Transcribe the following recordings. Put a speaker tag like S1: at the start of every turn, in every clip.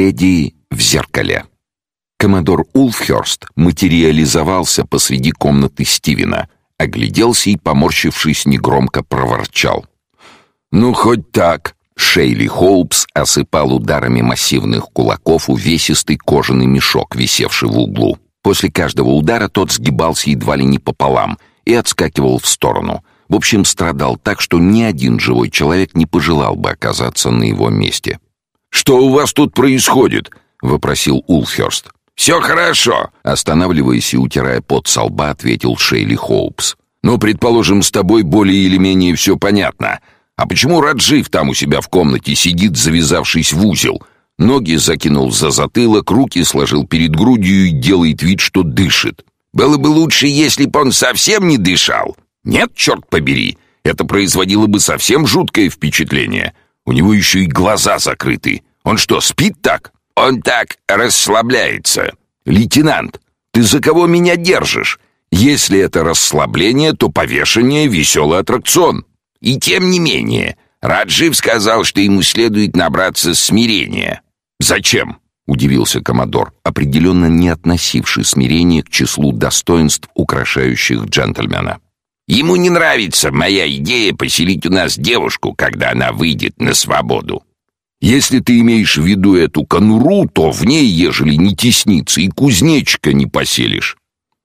S1: Леди в зеркале. Коммодор Улфхёрст материализовался посреди комнаты Стивена, огляделся и, поморщившись, негромко проворчал. «Ну, хоть так!» Шейли Хоупс осыпал ударами массивных кулаков увесистый кожаный мешок, висевший в углу. После каждого удара тот сгибался едва ли не пополам и отскакивал в сторону. В общем, страдал так, что ни один живой человек не пожелал бы оказаться на его месте.
S2: «Что у вас тут происходит?»
S1: — вопросил Улферст.
S2: «Все хорошо», —
S1: останавливаясь и утирая пот со лба, ответил Шейли Хоупс.
S2: «Ну, предположим, с тобой более или менее все понятно. А почему Раджив там у себя в комнате сидит, завязавшись в узел? Ноги закинул за затылок, руки сложил перед грудью и делает вид, что дышит. Было бы лучше, если бы он совсем не дышал. Нет, черт побери, это производило бы совсем жуткое впечатление. У него еще и глаза закрыты. Он что, спит так? Он так расслабляется. Лейтенант, ты за кого меня держишь? Если это расслабление, то повешение — веселый аттракцион. И тем не менее, Раджив сказал, что ему следует набраться смирения. Зачем? удивился комодор, определенно не относивший смирение к числу достоинств, украшающих джентльмена. Ему не нравится моя идея поселить у нас девушку, когда она выйдет на свободу. Если ты имеешь в виду эту конуру, то в ней, ежели не тесниться, и кузнечика не поселишь.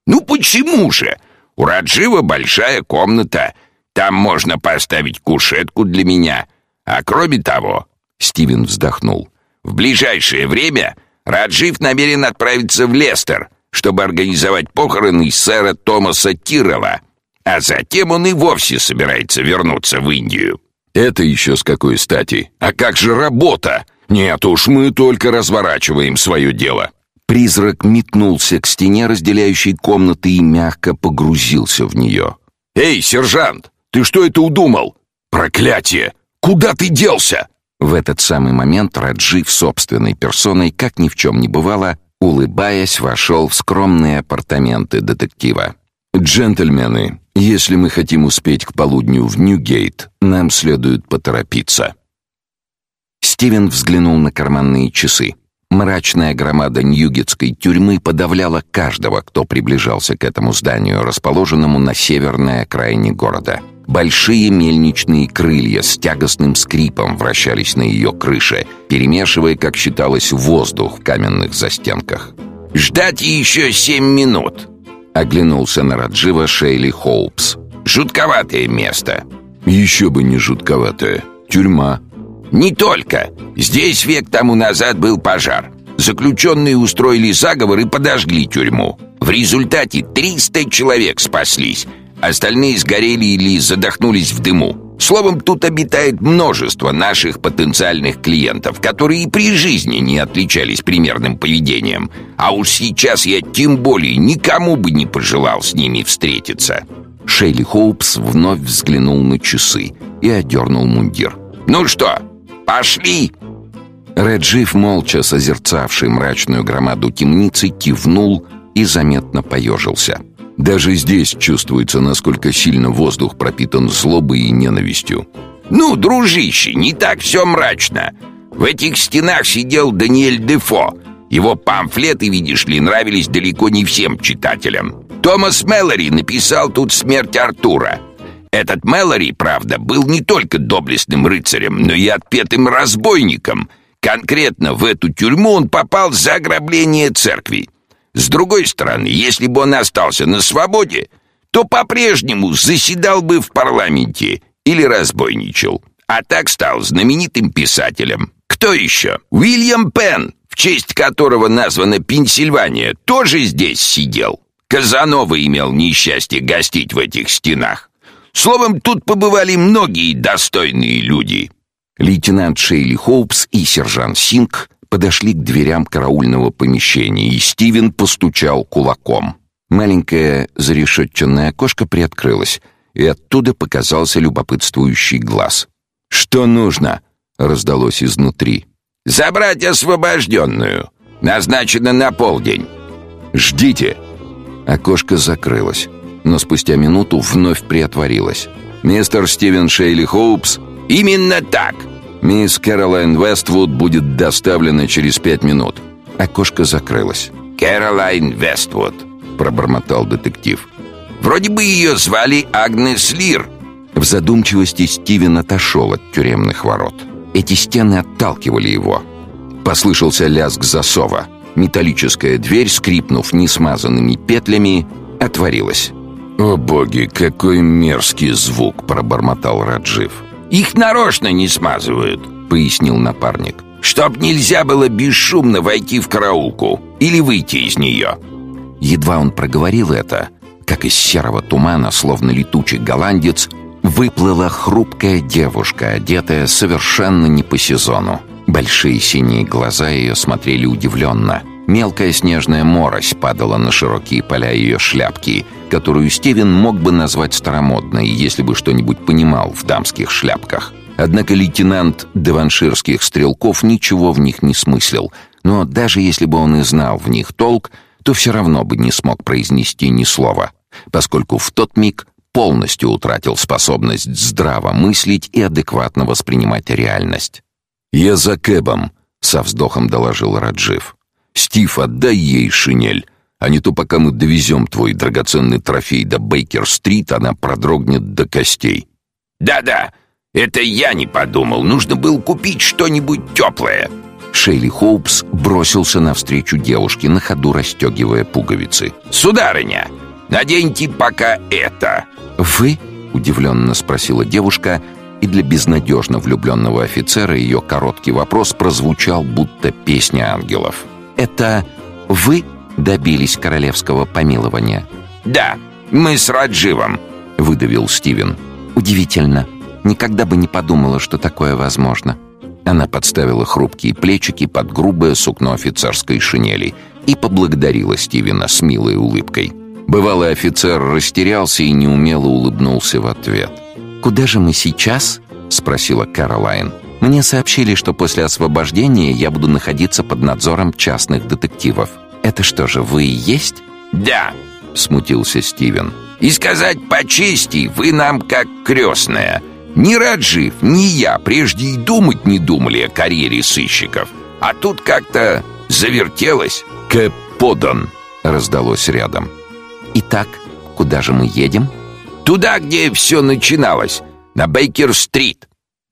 S2: Ну почему же? У Раджива большая комната, там можно поставить кушетку для меня. А кроме того, Стивен вздохнул. В ближайшее время Раджив намерен отправиться в Лестер, чтобы организовать похороны сэра Томаса Тирова, а затем он и вовсе собирается вернуться в Индию.
S1: Это еще с какой стати? А как же работа? Нет уж, мы только разворачиваем свое дело. Призрак метнулся к стене, разделяющей комнаты, и мягко погрузился в нее.
S2: «Эй, сержант, ты что это удумал? Проклятие! Куда ты делся?»
S1: В этот самый момент Раджив собственной персоной, как ни в чем не бывало, улыбаясь, вошел в скромные апартаменты детектива. «Джентльмены, если мы хотим успеть к полудню в Ньюгейт, нам следует поторопиться». Стивен взглянул на карманные часы. Мрачная громада Ньюгетской тюрьмы подавляла каждого, кто приближался к этому зданию, расположенному на северной окраине города. Большие мельничные крылья с тягостным скрипом вращались на ее крыше, перемешивая, как считалось, воздух в каменных застенках.
S2: «Ждать еще семь минут!»
S1: — оглянулся на Раджива Шейли Хоупс.
S2: «Жутковатое место!»
S1: «Еще бы не жутковатое! Тюрьма!»
S2: «Не только! Здесь век тому назад был пожар. Заключенные устроили заговор и подожгли тюрьму. В результате 300 человек спаслись, Остальные сгорели или задохнулись в дыму. Словом, тут обитает множество наших потенциальных клиентов, которые и при жизни не отличались примерным поведением. А уж сейчас я тем более никому бы не пожелал с ними встретиться.
S1: Шейли Хоупс вновь взглянул на часы и одернул мундир.
S2: «Ну что, пошли?»
S1: Реджив, молча созерцавший мрачную громаду темницы, кивнул и заметно поежился. Даже здесь чувствуется, насколько сильно воздух пропитан злобой и ненавистью.
S2: «Ну, дружище, не так все мрачно. В этих стенах сидел Даниэль Дефо. Его памфлеты, видишь ли, нравились далеко не всем читателям. Томас Мэлори написал тут «Смерть Артура». Этот Мэлори, правда, был не только доблестным рыцарем, но и отпетым разбойником. Конкретно в эту тюрьму он попал за ограбление церкви. С другой стороны, если бы он остался на свободе, то по-прежнему заседал бы в парламенте или разбойничал. А так стал знаменитым писателем. Кто еще? Уильям Пенн, в честь которого названа Пенсильвания, тоже здесь сидел. Казанова имел несчастье гостить в этих стенах. Словом, тут побывали многие достойные люди.
S1: Лейтенант Шейли Хоупс и сержант Синг подошли к дверям караульного помещения, и Стивен постучал кулаком. Маленькое зарешетченное окошко приоткрылось, и оттуда показался любопытствующий глаз. «Что нужно?» — раздалось изнутри.
S2: «Забрать освобожденную. Назначено на полдень».
S1: «Ждите!» Окошко закрылось, но спустя минуту вновь приотворилось. «Мистер Стивен Шейли Хоупс?»
S2: «Именно так!» Мисс Кэролайн Вествуд будет доставлена через пять минут.
S1: Окошко закрылось.
S3: Кэролайн Вествуд, пробормотал детектив. Вроде бы ее звали Агнес Лир.
S1: В задумчивости Стивен отошел от тюремных ворот. Эти стены отталкивали его. Послышался лязг засова. Металлическая дверь, скрипнув несмазанными петлями, отворилась.
S2: «О боги, какой мерзкий звук!» — пробормотал Раджив.
S3: «Их нарочно не смазывают», — пояснил напарник. «Чтоб нельзя было бесшумно войти в караулку или выйти из нее».
S1: Едва он проговорил это, как из серого тумана, словно летучий голландец, выплыла хрупкая девушка, одетая совершенно не по сезону. Большие синие глаза ее смотрели удивленно. Мелкая снежная морось падала на широкие поля ее шляпки, которую Стивен мог бы назвать старомодной, если бы что-нибудь понимал в дамских шляпках. Однако лейтенант деванширских стрелков ничего в них не смыслил, но даже если бы он и знал в них толк, то все равно бы не смог произнести ни слова, поскольку в тот миг полностью утратил способность здраво мыслить и адекватно воспринимать реальность.
S2: «Я за Кэбом», — со вздохом доложил Раджив. «Стив, отдай ей шинель, а не то пока мы довезем твой драгоценный трофей до Бейкер-стрит, она продрогнет до костей».
S3: «Да-да, это я не подумал, нужно было купить что-нибудь теплое».
S1: Шейли Хоупс бросился навстречу девушке, на ходу расстегивая пуговицы.
S3: «Сударыня, наденьте пока это!»
S1: «Вы?» — удивленно спросила девушка, и для безнадежно влюбленного офицера ее короткий вопрос прозвучал, будто песня ангелов. «Это вы добились королевского помилования?»
S3: «Да, мы с Радживом», — выдавил Стивен.
S1: «Удивительно. Никогда бы не подумала, что такое возможно». Она подставила хрупкие плечики под грубое сукно офицерской шинели и поблагодарила Стивена с милой улыбкой. Бывалый офицер растерялся и неумело улыбнулся в ответ. «Куда же мы сейчас?» — спросила Кэролайн. «Мне сообщили, что после освобождения я буду находиться под надзором частных детективов. Это что же, вы и есть?»
S3: «Да», —
S1: смутился Стивен.
S3: «И сказать по чести, вы нам как крестная. Ни Раджив, ни я прежде и думать не думали о карьере сыщиков. А тут как-то завертелось».
S2: «Кэп подан», — раздалось рядом.
S1: «Итак, куда же мы едем?»
S3: «Туда, где все начиналось, на Бейкер-стрит».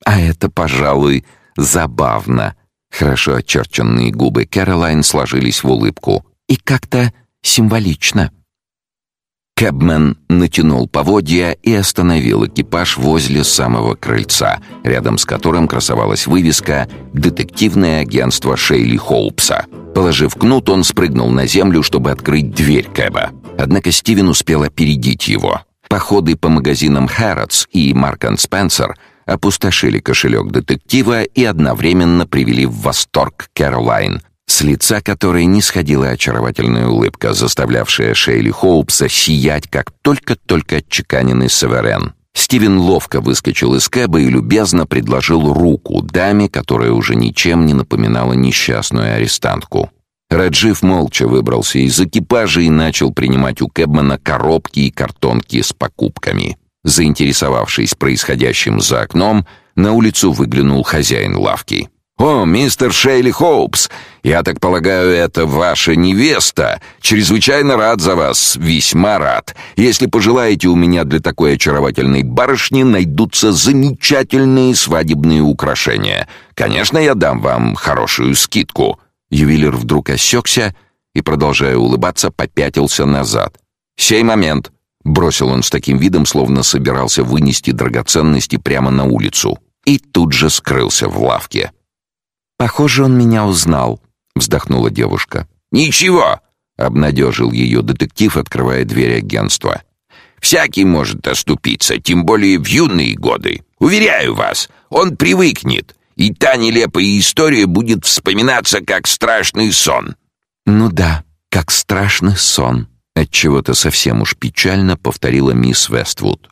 S1: «А это, пожалуй, забавно». Хорошо очерченные губы Кэролайн сложились в улыбку. «И как-то символично». Кэбмен натянул поводья и остановил экипаж возле самого крыльца, рядом с которым красовалась вывеска «Детективное агентство Шейли Хоупса». Положив кнут, он спрыгнул на землю, чтобы открыть дверь Кэба. Однако Стивен успел опередить его. Походы по магазинам Harrods и Mark Spencer опустошили кошелек детектива и одновременно привели в восторг Кэролайн, с лица которой не сходила очаровательная улыбка, заставлявшая Шейли Хоупса сиять, как только-только отчеканенный Северен. Стивен ловко выскочил из кэба и любезно предложил руку даме, которая уже ничем не напоминала несчастную арестантку. Раджив молча выбрался из экипажа и начал принимать у Кэбмана коробки и картонки с покупками. Заинтересовавшись происходящим за окном, на улицу выглянул хозяин лавки. «О, мистер Шейли Хоупс, я так полагаю, это ваша невеста. Чрезвычайно рад за вас, весьма рад. Если пожелаете, у меня для такой очаровательной барышни найдутся замечательные свадебные украшения. Конечно, я дам вам хорошую скидку». Ювелир вдруг осекся и, продолжая улыбаться, попятился назад. «Сей момент!» — бросил он с таким видом, словно собирался вынести драгоценности прямо на улицу. И тут же скрылся в лавке. «Похоже, он меня узнал», — вздохнула девушка.
S3: «Ничего», — обнадежил ее детектив, открывая дверь агентства. «Всякий может оступиться, тем более в юные годы. Уверяю вас, он привыкнет, и та нелепая история будет вспоминаться как страшный сон».
S1: «Ну да, как страшный сон», — отчего-то совсем уж печально повторила мисс Вествуд.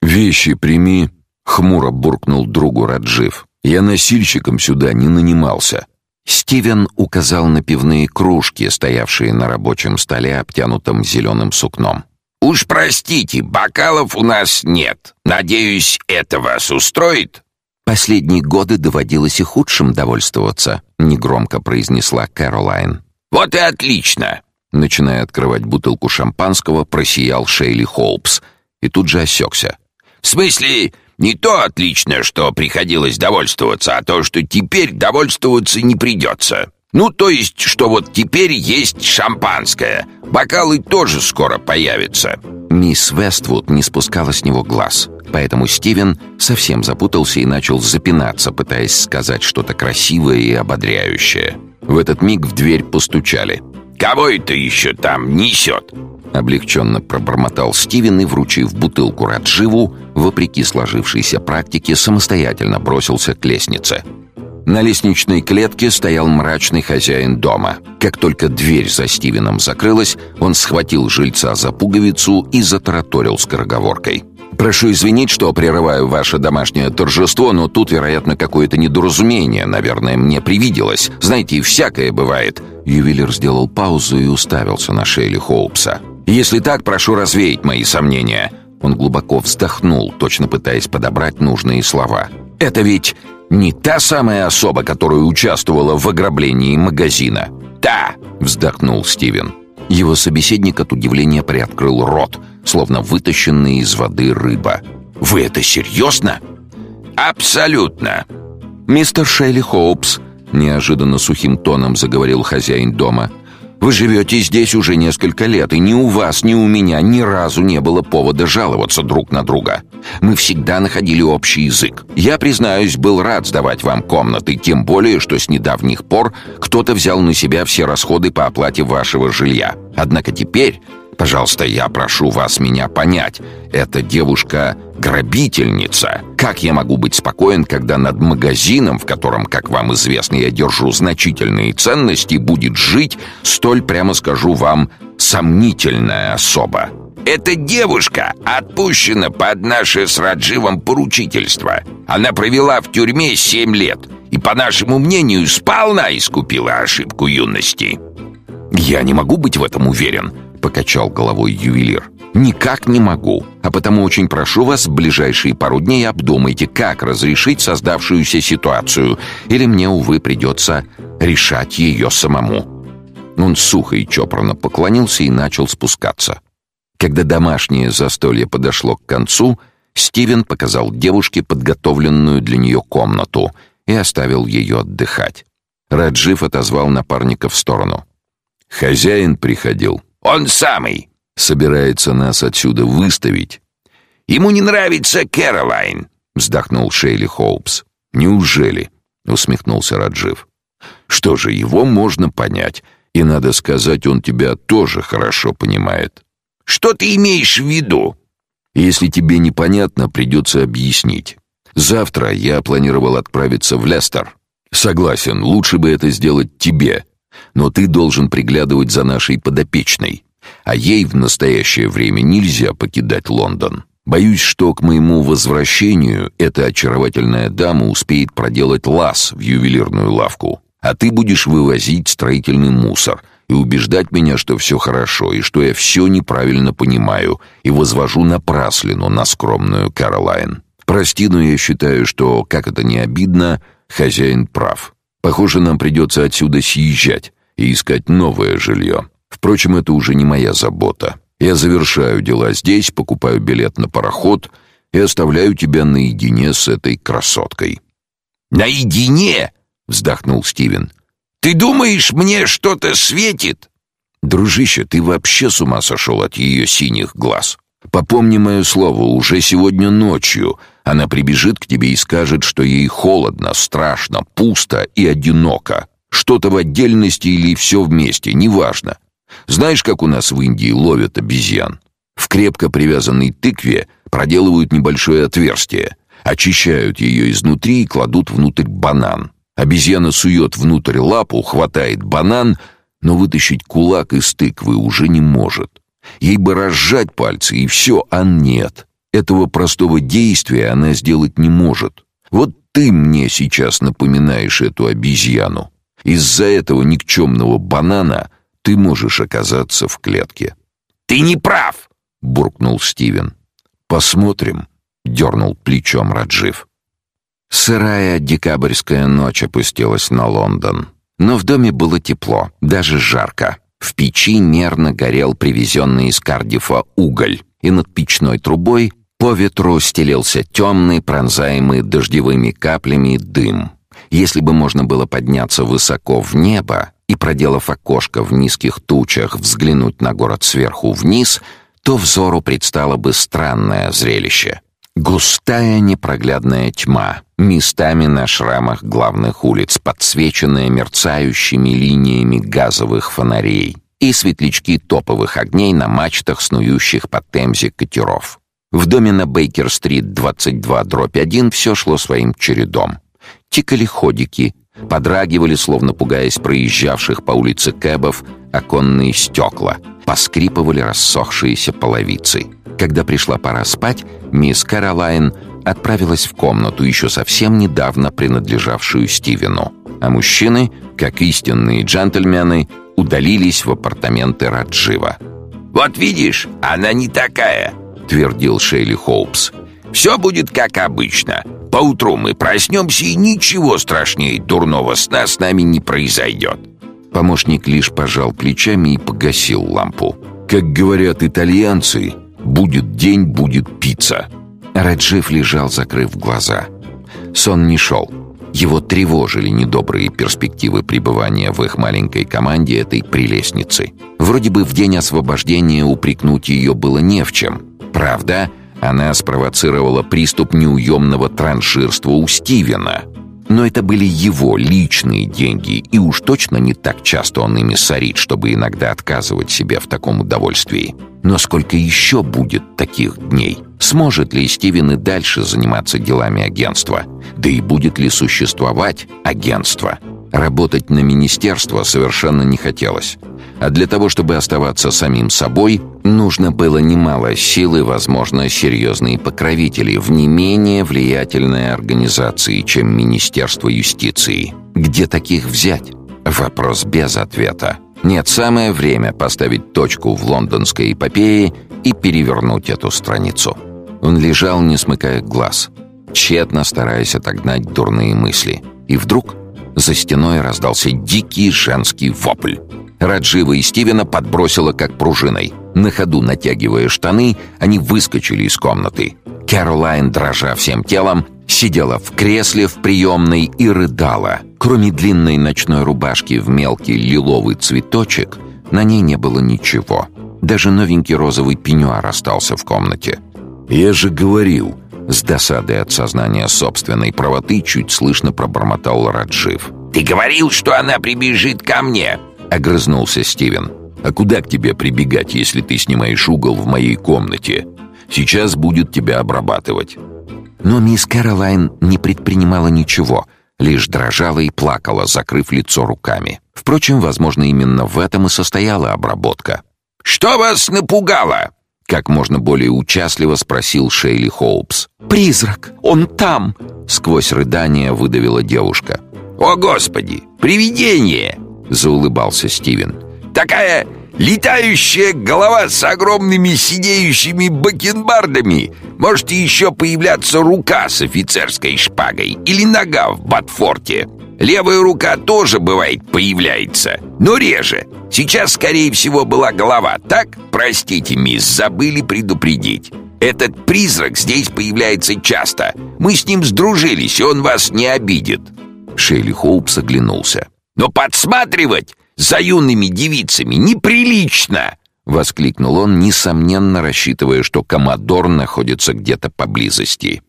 S2: «Вещи прими», — хмуро буркнул другу Раджив. «Я носильщиком сюда не нанимался».
S1: Стивен указал на пивные кружки, стоявшие на рабочем столе, обтянутом зеленым сукном.
S3: «Уж простите, бокалов у нас нет. Надеюсь, это вас устроит?» Последние годы доводилось и худшим довольствоваться, негромко произнесла Кэролайн.
S2: Вот и отлично.
S3: Начиная открывать бутылку шампанского, просиял Шейли Холпс и тут же осекся.
S2: В смысле, не то отлично, что приходилось довольствоваться, а то, что теперь довольствоваться не придется. Ну, то есть, что вот теперь есть шампанское. Бокалы тоже скоро появятся.
S3: Мисс Вествуд не спускала с него глаз. Поэтому Стивен совсем запутался и начал запинаться, пытаясь сказать что-то красивое и ободряющее. В этот миг в дверь постучали.
S2: «Кого это еще там несет?»
S3: Облегченно пробормотал Стивен и, вручив бутылку Радживу, вопреки сложившейся практике, самостоятельно бросился к лестнице. На лестничной клетке стоял мрачный хозяин дома. Как только дверь за Стивеном закрылась, он схватил жильца за пуговицу и затараторил скороговоркой. «Прошу извинить, что прерываю ваше домашнее торжество, но тут, вероятно, какое-то недоразумение, наверное, мне привиделось. Знаете, всякое бывает». Ювелир сделал паузу и уставился на Шейли Хоупса. «Если так, прошу развеять мои сомнения». Он глубоко вздохнул, точно пытаясь подобрать нужные слова. «Это ведь не та самая особа, которая участвовала в ограблении магазина?»
S2: «Да!»
S3: — вздохнул Стивен. Его собеседник от удивления приоткрыл рот, словно вытащенный из воды рыба. «Вы это серьезно?»
S2: «Абсолютно!»
S3: «Мистер Шейли Хоупс», — неожиданно сухим тоном заговорил хозяин дома, — вы живете здесь уже несколько лет, и ни у вас, ни у меня ни разу не было повода жаловаться друг на друга. Мы всегда находили общий язык. Я, признаюсь, был рад сдавать вам комнаты, тем более, что с недавних пор кто-то взял на себя все расходы по оплате вашего жилья. Однако теперь Пожалуйста, я прошу вас меня понять. Эта девушка грабительница. Как я могу быть спокоен, когда над магазином, в котором, как вам известно, я держу значительные ценности, будет жить столь, прямо скажу вам, сомнительная особа?
S2: Эта девушка отпущена под наше с Радживом поручительство. Она провела в тюрьме семь лет и, по нашему мнению, сполна искупила ошибку юности.
S3: Я не могу быть в этом уверен покачал головой ювелир. Никак не могу, а потому очень прошу вас ближайшие пару дней обдумайте, как разрешить создавшуюся ситуацию, или мне увы придется решать ее самому. Он сухо и чопорно поклонился и начал спускаться. Когда домашнее застолье подошло к концу, Стивен показал девушке подготовленную для нее комнату и оставил ее отдыхать. Раджив отозвал напарника в сторону.
S1: Хозяин приходил.
S2: Он самый.
S1: Собирается нас отсюда выставить.
S2: Ему не нравится Кэролайн, вздохнул Шейли Хоупс.
S1: Неужели? усмехнулся Раджив. Что же, его можно понять, и надо сказать, он тебя тоже хорошо понимает.
S2: Что ты имеешь в виду?
S1: Если тебе непонятно, придется объяснить. Завтра я планировал отправиться в Лестер. Согласен, лучше бы это сделать тебе, но ты должен приглядывать за нашей подопечной, а ей в настоящее время нельзя покидать Лондон. Боюсь, что к моему возвращению эта очаровательная дама успеет проделать лаз в ювелирную лавку, а ты будешь вывозить строительный мусор и убеждать меня, что все хорошо и что я все неправильно понимаю и возвожу напраслину на скромную Каролайн. Прости, но я считаю, что, как это не обидно, хозяин прав. Похоже, нам придется отсюда съезжать и искать новое жилье. Впрочем, это уже не моя забота. Я завершаю дела здесь, покупаю билет на пароход и оставляю тебя наедине с этой красоткой.
S2: Наедине, вздохнул Стивен. Ты думаешь, мне что-то светит?
S1: Дружище, ты вообще с ума сошел от ее синих глаз. Попомни мое слово, уже сегодня ночью она прибежит к тебе и скажет, что ей холодно, страшно, пусто и одиноко. Что-то в отдельности или все вместе, неважно. Знаешь, как у нас в Индии ловят обезьян? В крепко привязанной тыкве проделывают небольшое отверстие, очищают ее изнутри и кладут внутрь банан. Обезьяна сует внутрь лапу, хватает банан, но вытащить кулак из тыквы уже не может. Ей бы разжать пальцы, и все, а нет. Этого простого действия она сделать не может. Вот ты мне сейчас напоминаешь эту обезьяну. Из-за этого никчемного банана ты можешь оказаться в клетке.
S2: Ты не прав,
S1: буркнул Стивен. Посмотрим, дернул плечом Раджив. Сырая декабрьская ночь опустилась на Лондон. Но в доме было тепло, даже жарко. В печи нервно горел привезенный из Кардифа уголь, и над печной трубой по ветру стелился темный, пронзаемый дождевыми каплями дым. Если бы можно было подняться высоко в небо и, проделав окошко в низких тучах, взглянуть на город сверху вниз, то взору предстало бы странное зрелище. Густая непроглядная тьма, местами на шрамах главных улиц, подсвеченная мерцающими линиями газовых фонарей и светлячки топовых огней на мачтах снующих по Темзе катеров. В доме на Бейкер-стрит 22-1 все шло своим чередом. Тикали ходики, подрагивали, словно пугаясь проезжавших по улице кэбов, оконные стекла, поскрипывали рассохшиеся половицы. Когда пришла пора спать, мисс Каролайн отправилась в комнату, еще совсем недавно принадлежавшую Стивену. А мужчины, как истинные джентльмены, удалились в апартаменты Раджива.
S3: «Вот видишь, она не такая», — твердил Шейли Хоупс. «Все будет как обычно. Поутру мы проснемся, и ничего страшнее дурного сна с нами не произойдет».
S1: Помощник лишь пожал плечами и погасил лампу. «Как говорят итальянцы, будет день, будет пицца». Раджив лежал, закрыв глаза. Сон не шел. Его тревожили недобрые перспективы пребывания в их маленькой команде этой прелестницы. Вроде бы в день освобождения упрекнуть ее было не в чем. Правда, она спровоцировала приступ неуемного транширства у Стивена. Но это были его личные деньги, и уж точно не так часто он ими сорит, чтобы иногда отказывать себе в таком удовольствии. Но сколько еще будет таких дней? Сможет ли Стивен и дальше заниматься делами агентства? Да и будет ли существовать агентство? Работать на министерство совершенно не хотелось. А для того, чтобы оставаться самим собой, нужно было немало сил и, возможно, серьезные покровители в не менее влиятельной организации, чем Министерство юстиции. Где таких взять? Вопрос без ответа. Нет, самое время поставить точку в лондонской эпопее и перевернуть эту страницу. Он лежал, не смыкая глаз, тщетно стараясь отогнать дурные мысли. И вдруг за стеной раздался дикий женский вопль. Раджива и Стивена подбросило как пружиной. На ходу натягивая штаны, они выскочили из комнаты. Кэролайн, дрожа всем телом, сидела в кресле в приемной и рыдала. Кроме длинной ночной рубашки в мелкий лиловый цветочек, на ней не было ничего. Даже новенький розовый пеньюар остался в комнате. «Я же говорил!» С досадой от сознания собственной правоты чуть слышно пробормотал Раджив.
S3: «Ты говорил, что она прибежит ко мне!» Огрызнулся Стивен.
S1: А куда к тебе прибегать, если ты снимаешь угол в моей комнате? Сейчас будет тебя обрабатывать. Но мисс Кэролайн не предпринимала ничего, лишь дрожала и плакала, закрыв лицо руками. Впрочем, возможно, именно в этом и состояла обработка.
S3: Что вас напугало?
S1: как можно более участливо спросил Шейли Хоупс.
S4: Призрак, он там,
S1: сквозь рыдания выдавила девушка.
S3: О, господи, привидение
S1: заулыбался Стивен.
S3: Такая летающая голова с огромными сидеющими бакенбардами. Может еще появляться рука с офицерской шпагой или нога в ботфорте. Левая рука тоже бывает появляется, но реже. Сейчас, скорее всего, была голова. Так, простите, мисс, забыли предупредить. Этот призрак здесь появляется часто. Мы с ним сдружились, и он вас не обидит.
S1: Шейли Хоупс оглянулся.
S3: Но подсматривать за юными девицами неприлично!»
S1: — воскликнул он, несомненно рассчитывая, что Комодор находится где-то поблизости.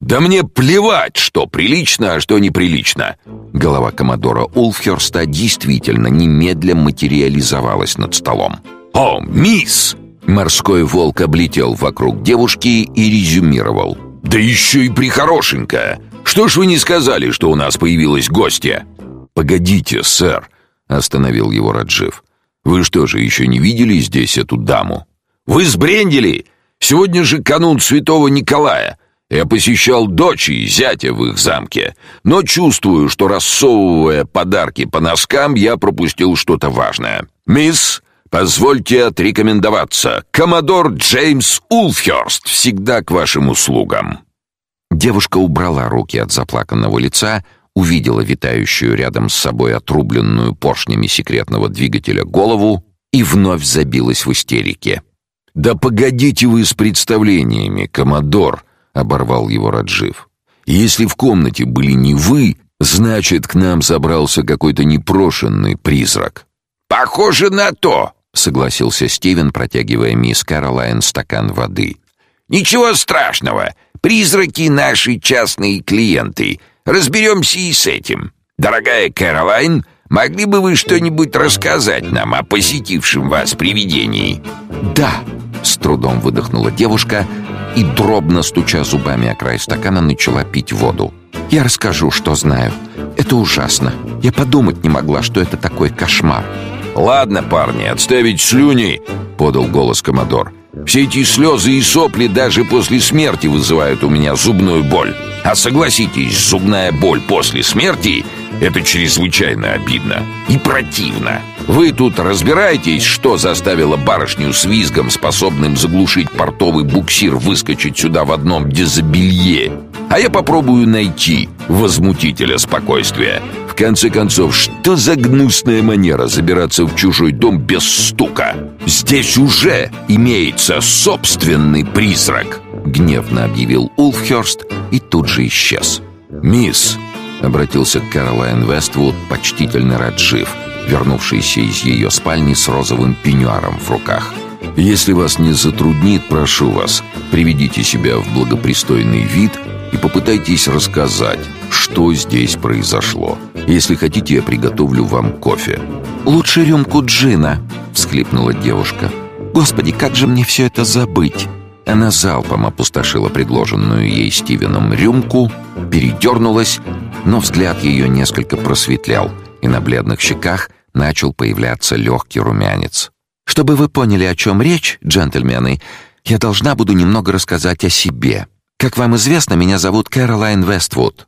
S2: «Да мне плевать, что прилично, а что неприлично!»
S1: Голова Комодора Улфхерста действительно немедля материализовалась над столом.
S2: «О, мисс!»
S1: Морской волк облетел вокруг девушки и резюмировал.
S2: «Да еще и прихорошенькая! Что ж вы не сказали, что у нас появилась гостья?»
S1: «Погодите, сэр», — остановил его Раджив. «Вы что же, еще не видели здесь эту даму?»
S2: «Вы сбрендили! Сегодня же канун святого Николая. Я посещал дочь и зятя в их замке, но чувствую, что рассовывая подарки по носкам, я пропустил что-то важное. Мисс, позвольте отрекомендоваться. Коммодор Джеймс Улфхерст всегда к вашим услугам».
S1: Девушка убрала руки от заплаканного лица, увидела витающую рядом с собой отрубленную поршнями секретного двигателя голову и вновь забилась в истерике.
S2: «Да погодите вы с представлениями, коммодор!» — оборвал его Раджив. «Если в комнате были не вы, значит, к нам забрался какой-то непрошенный призрак».
S3: «Похоже на то!»
S1: — согласился Стивен, протягивая мисс Кэролайн стакан воды.
S3: «Ничего страшного. Призраки — наши частные клиенты. Разберемся и с этим. Дорогая Кэролайн, могли бы вы что-нибудь рассказать нам о посетившем вас привидении?»
S1: «Да!» — с трудом выдохнула девушка и, дробно стуча зубами о край стакана, начала пить воду. «Я расскажу, что знаю. Это ужасно. Я подумать не могла, что это такой кошмар».
S2: «Ладно, парни, отставить слюни!» — подал голос Комодор. «Все эти слезы и сопли даже после смерти вызывают у меня зубную боль. А согласитесь, зубная боль после смерти — это чрезвычайно обидно и противно. Вы тут разбираетесь, что заставило барышню с визгом, способным заглушить портовый буксир, выскочить сюда в одном дезобелье? А я попробую найти возмутителя спокойствия. В конце концов, что за гнусная манера забираться в чужой дом без стука? Здесь уже имеется собственный призрак!»
S1: Гневно объявил Улфхерст и тут же исчез.
S2: «Мисс!»
S1: — обратился к Кэролайн Вествуд почтительный Раджив, вернувшийся из ее спальни с розовым пеньюаром в руках.
S2: «Если вас не затруднит, прошу вас, приведите себя в благопристойный вид и попытайтесь рассказать, что здесь произошло. Если хотите, я приготовлю вам кофе».
S1: «Лучше рюмку джина», — всхлипнула девушка. «Господи, как же мне все это забыть?» Она залпом опустошила предложенную ей Стивеном рюмку, передернулась, но взгляд ее несколько просветлял, и на бледных щеках начал появляться легкий румянец. «Чтобы вы поняли, о чем речь, джентльмены, я должна буду немного рассказать о себе. Как вам известно, меня зовут Кэролайн Вествуд».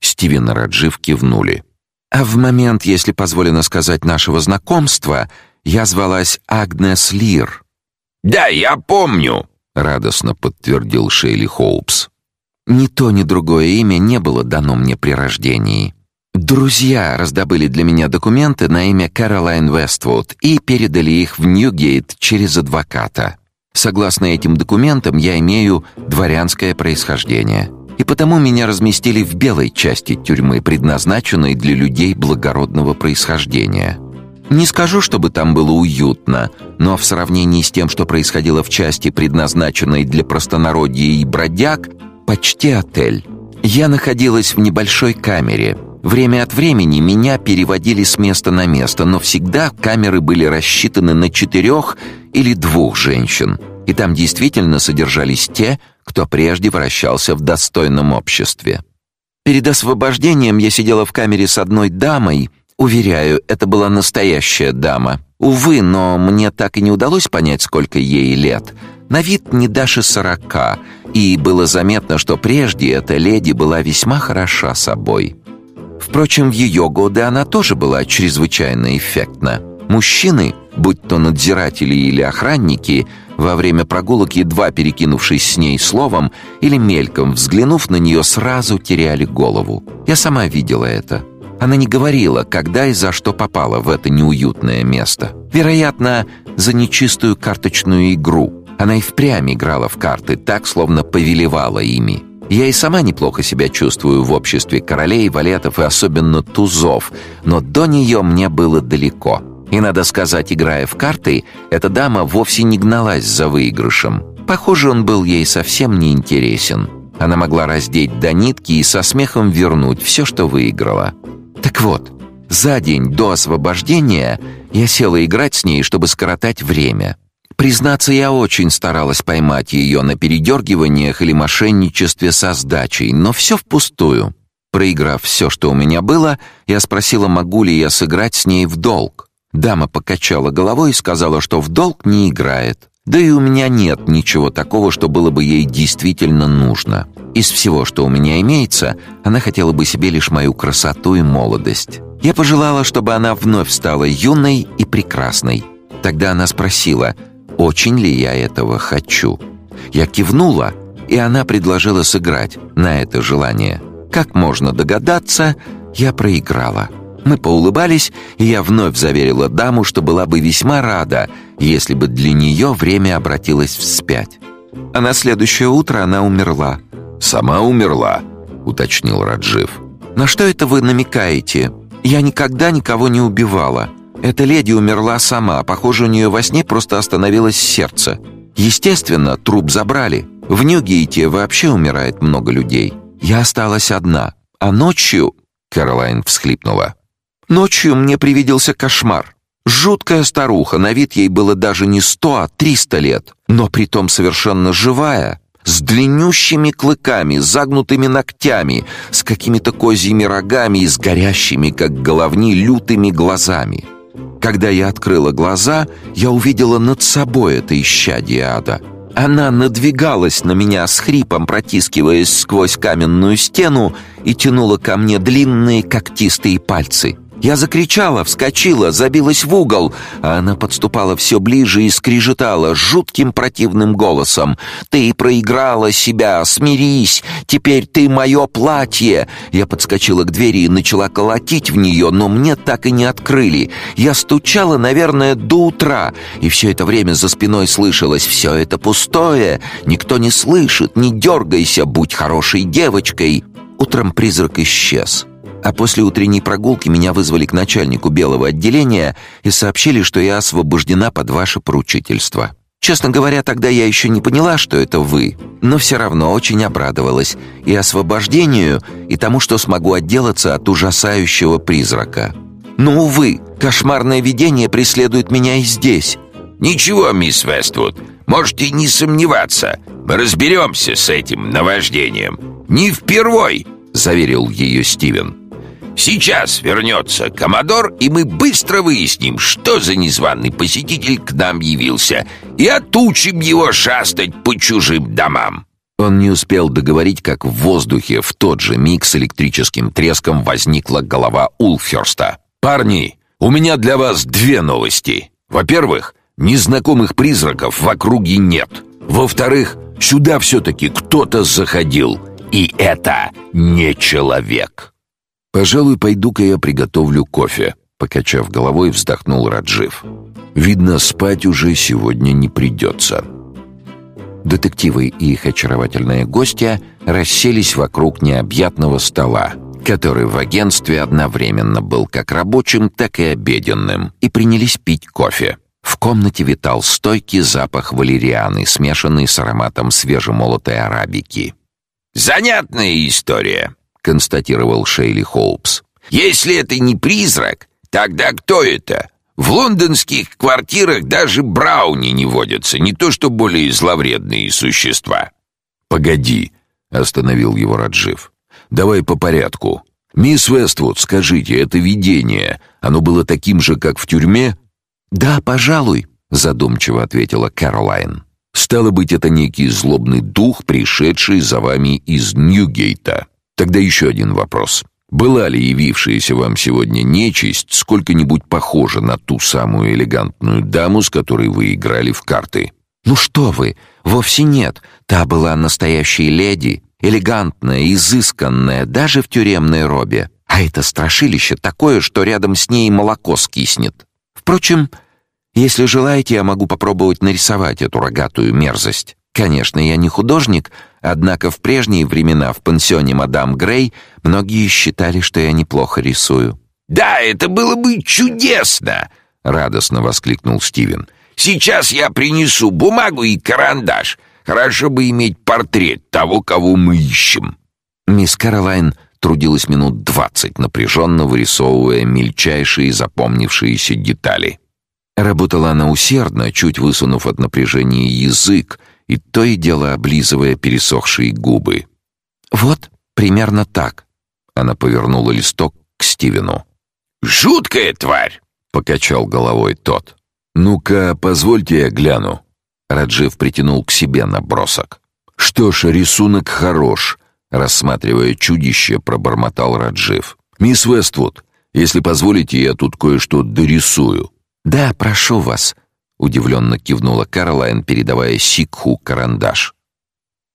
S1: Стивен и Раджив кивнули. «А в момент, если позволено сказать, нашего знакомства, я звалась Агнес Лир».
S3: «Да, я помню», —
S1: радостно подтвердил Шейли Хоупс. «Ни то, ни другое имя не было дано мне при рождении. Друзья раздобыли для меня документы на имя Кэролайн Вествуд и передали их в Ньюгейт через адвоката. Согласно этим документам, я имею дворянское происхождение, и потому меня разместили в белой части тюрьмы, предназначенной для людей благородного происхождения». Не скажу, чтобы там было уютно, но в сравнении с тем, что происходило в части, предназначенной для простонародья и бродяг, почти отель. Я находилась в небольшой камере. Время от времени меня переводили с места на место, но всегда камеры были рассчитаны на четырех или двух женщин. И там действительно содержались те, кто прежде вращался в достойном обществе. Перед освобождением я сидела в камере с одной дамой, Уверяю, это была настоящая дама. Увы, но мне так и не удалось понять, сколько ей лет. На вид не дашь сорока, и было заметно, что прежде эта леди была весьма хороша собой. Впрочем, в ее годы она тоже была чрезвычайно эффектна. Мужчины, будь то надзиратели или охранники, во время прогулок, едва перекинувшись с ней словом или мельком взглянув на нее, сразу теряли голову. Я сама видела это. Она не говорила, когда и за что попала в это неуютное место. Вероятно, за нечистую карточную игру. Она и впрямь играла в карты, так, словно повелевала ими. Я и сама неплохо себя чувствую в обществе королей, валетов и особенно тузов, но до нее мне было далеко. И, надо сказать, играя в карты, эта дама вовсе не гналась за выигрышем. Похоже, он был ей совсем не интересен. Она могла раздеть до нитки и со смехом вернуть все, что выиграла. Так вот, за день до освобождения я села играть с ней, чтобы скоротать время. Признаться, я очень старалась поймать ее на передергиваниях или мошенничестве со сдачей, но все впустую. Проиграв все, что у меня было, я спросила, могу ли я сыграть с ней в долг. Дама покачала головой и сказала, что в долг не играет. Да и у меня нет ничего такого, что было бы ей действительно нужно. Из всего, что у меня имеется, она хотела бы себе лишь мою красоту и молодость. Я пожелала, чтобы она вновь стала юной и прекрасной. Тогда она спросила, очень ли я этого хочу. Я кивнула,
S3: и она предложила сыграть на это желание. Как можно догадаться, я проиграла. Мы поулыбались, и я вновь заверила даму, что была бы весьма рада, если бы для нее время обратилось вспять. А на следующее утро она умерла.
S2: «Сама умерла», — уточнил Раджив.
S3: «На что это вы намекаете? Я никогда никого не убивала. Эта леди умерла сама, похоже, у нее во сне просто остановилось сердце. Естественно, труп забрали. В Ньюгейте вообще умирает много людей. Я осталась одна. А ночью...» Каролайн всхлипнула. «Ночью мне привиделся кошмар. Жуткая старуха, на вид ей было даже не сто, а триста лет, но притом совершенно живая, с длиннющими клыками, загнутыми ногтями, с какими-то козьими рогами и с горящими, как головни, лютыми глазами. Когда я открыла глаза, я увидела над собой это исчадие ада. Она надвигалась на меня с хрипом, протискиваясь сквозь каменную стену и тянула ко мне длинные когтистые пальцы — я закричала, вскочила, забилась в угол, а она подступала все ближе и скрежетала жутким противным голосом. «Ты проиграла себя, смирись! Теперь ты мое платье!» Я подскочила к двери и начала колотить в нее, но мне так и не открыли. Я стучала, наверное, до утра, и все это время за спиной слышалось «Все это пустое! Никто не слышит! Не дергайся! Будь хорошей девочкой!» Утром призрак исчез. А после утренней прогулки меня вызвали к начальнику белого отделения и сообщили, что я освобождена под ваше поручительство. Честно говоря, тогда я еще не поняла, что это вы, но все равно очень обрадовалась и освобождению, и тому, что смогу отделаться от ужасающего призрака. Но, увы, кошмарное видение преследует меня и здесь.
S2: «Ничего, мисс Вествуд, можете не сомневаться. Мы разберемся с этим наваждением. Не впервой!» — заверил ее Стивен. Сейчас вернется Комодор, и мы быстро выясним, что за незваный посетитель к нам явился, и отучим его шастать по чужим домам».
S3: Он не успел договорить, как в воздухе в тот же миг с электрическим треском возникла голова Улферста.
S2: «Парни, у меня для вас две новости. Во-первых, незнакомых призраков в округе нет. Во-вторых, сюда все-таки кто-то заходил, и это не человек».
S1: «Пожалуй, пойду-ка я приготовлю кофе», — покачав головой, вздохнул Раджив. «Видно, спать уже сегодня не придется». Детективы и их очаровательные гостья расселись вокруг необъятного стола, который в агентстве одновременно был как рабочим, так и обеденным, и принялись пить кофе. В комнате витал стойкий запах валерианы, смешанный с ароматом свежемолотой арабики.
S2: «Занятная история», —
S1: констатировал Шейли Холпс.
S2: «Если это не призрак, тогда кто это? В лондонских квартирах даже брауни не водятся, не то что более зловредные существа».
S1: «Погоди», — остановил его Раджив. «Давай по порядку. Мисс Вествуд, скажите, это видение, оно было таким же, как в тюрьме?»
S3: «Да, пожалуй», — задумчиво ответила Кэролайн.
S1: «Стало быть, это некий злобный дух, пришедший за вами из Ньюгейта». Тогда еще один вопрос. Была ли явившаяся вам сегодня нечисть сколько-нибудь похожа на ту самую элегантную даму, с которой вы играли в карты?
S3: Ну что вы, вовсе нет. Та была настоящей леди, элегантная, изысканная, даже в тюремной робе. А это страшилище такое, что рядом с ней молоко скиснет. Впрочем, если желаете, я могу попробовать нарисовать эту рогатую мерзость. Конечно, я не художник, однако в прежние времена в пансионе мадам Грей многие считали, что я неплохо рисую.
S2: «Да, это было бы чудесно!» — радостно воскликнул Стивен. «Сейчас я принесу бумагу и карандаш. Хорошо бы иметь портрет того, кого мы ищем».
S3: Мисс Каролайн трудилась минут двадцать, напряженно вырисовывая мельчайшие запомнившиеся детали. Работала она усердно, чуть высунув от напряжения язык, и то и дело облизывая пересохшие губы. «Вот, примерно так». Она повернула листок к Стивену.
S2: «Жуткая тварь!» — покачал головой тот.
S1: «Ну-ка, позвольте я гляну».
S3: Раджив притянул к себе набросок.
S1: «Что ж, рисунок хорош», — рассматривая чудище, пробормотал Раджив. «Мисс Вествуд, если позволите, я тут кое-что дорисую».
S3: «Да, прошу вас», удивленно кивнула Каролайн, передавая Сикху карандаш.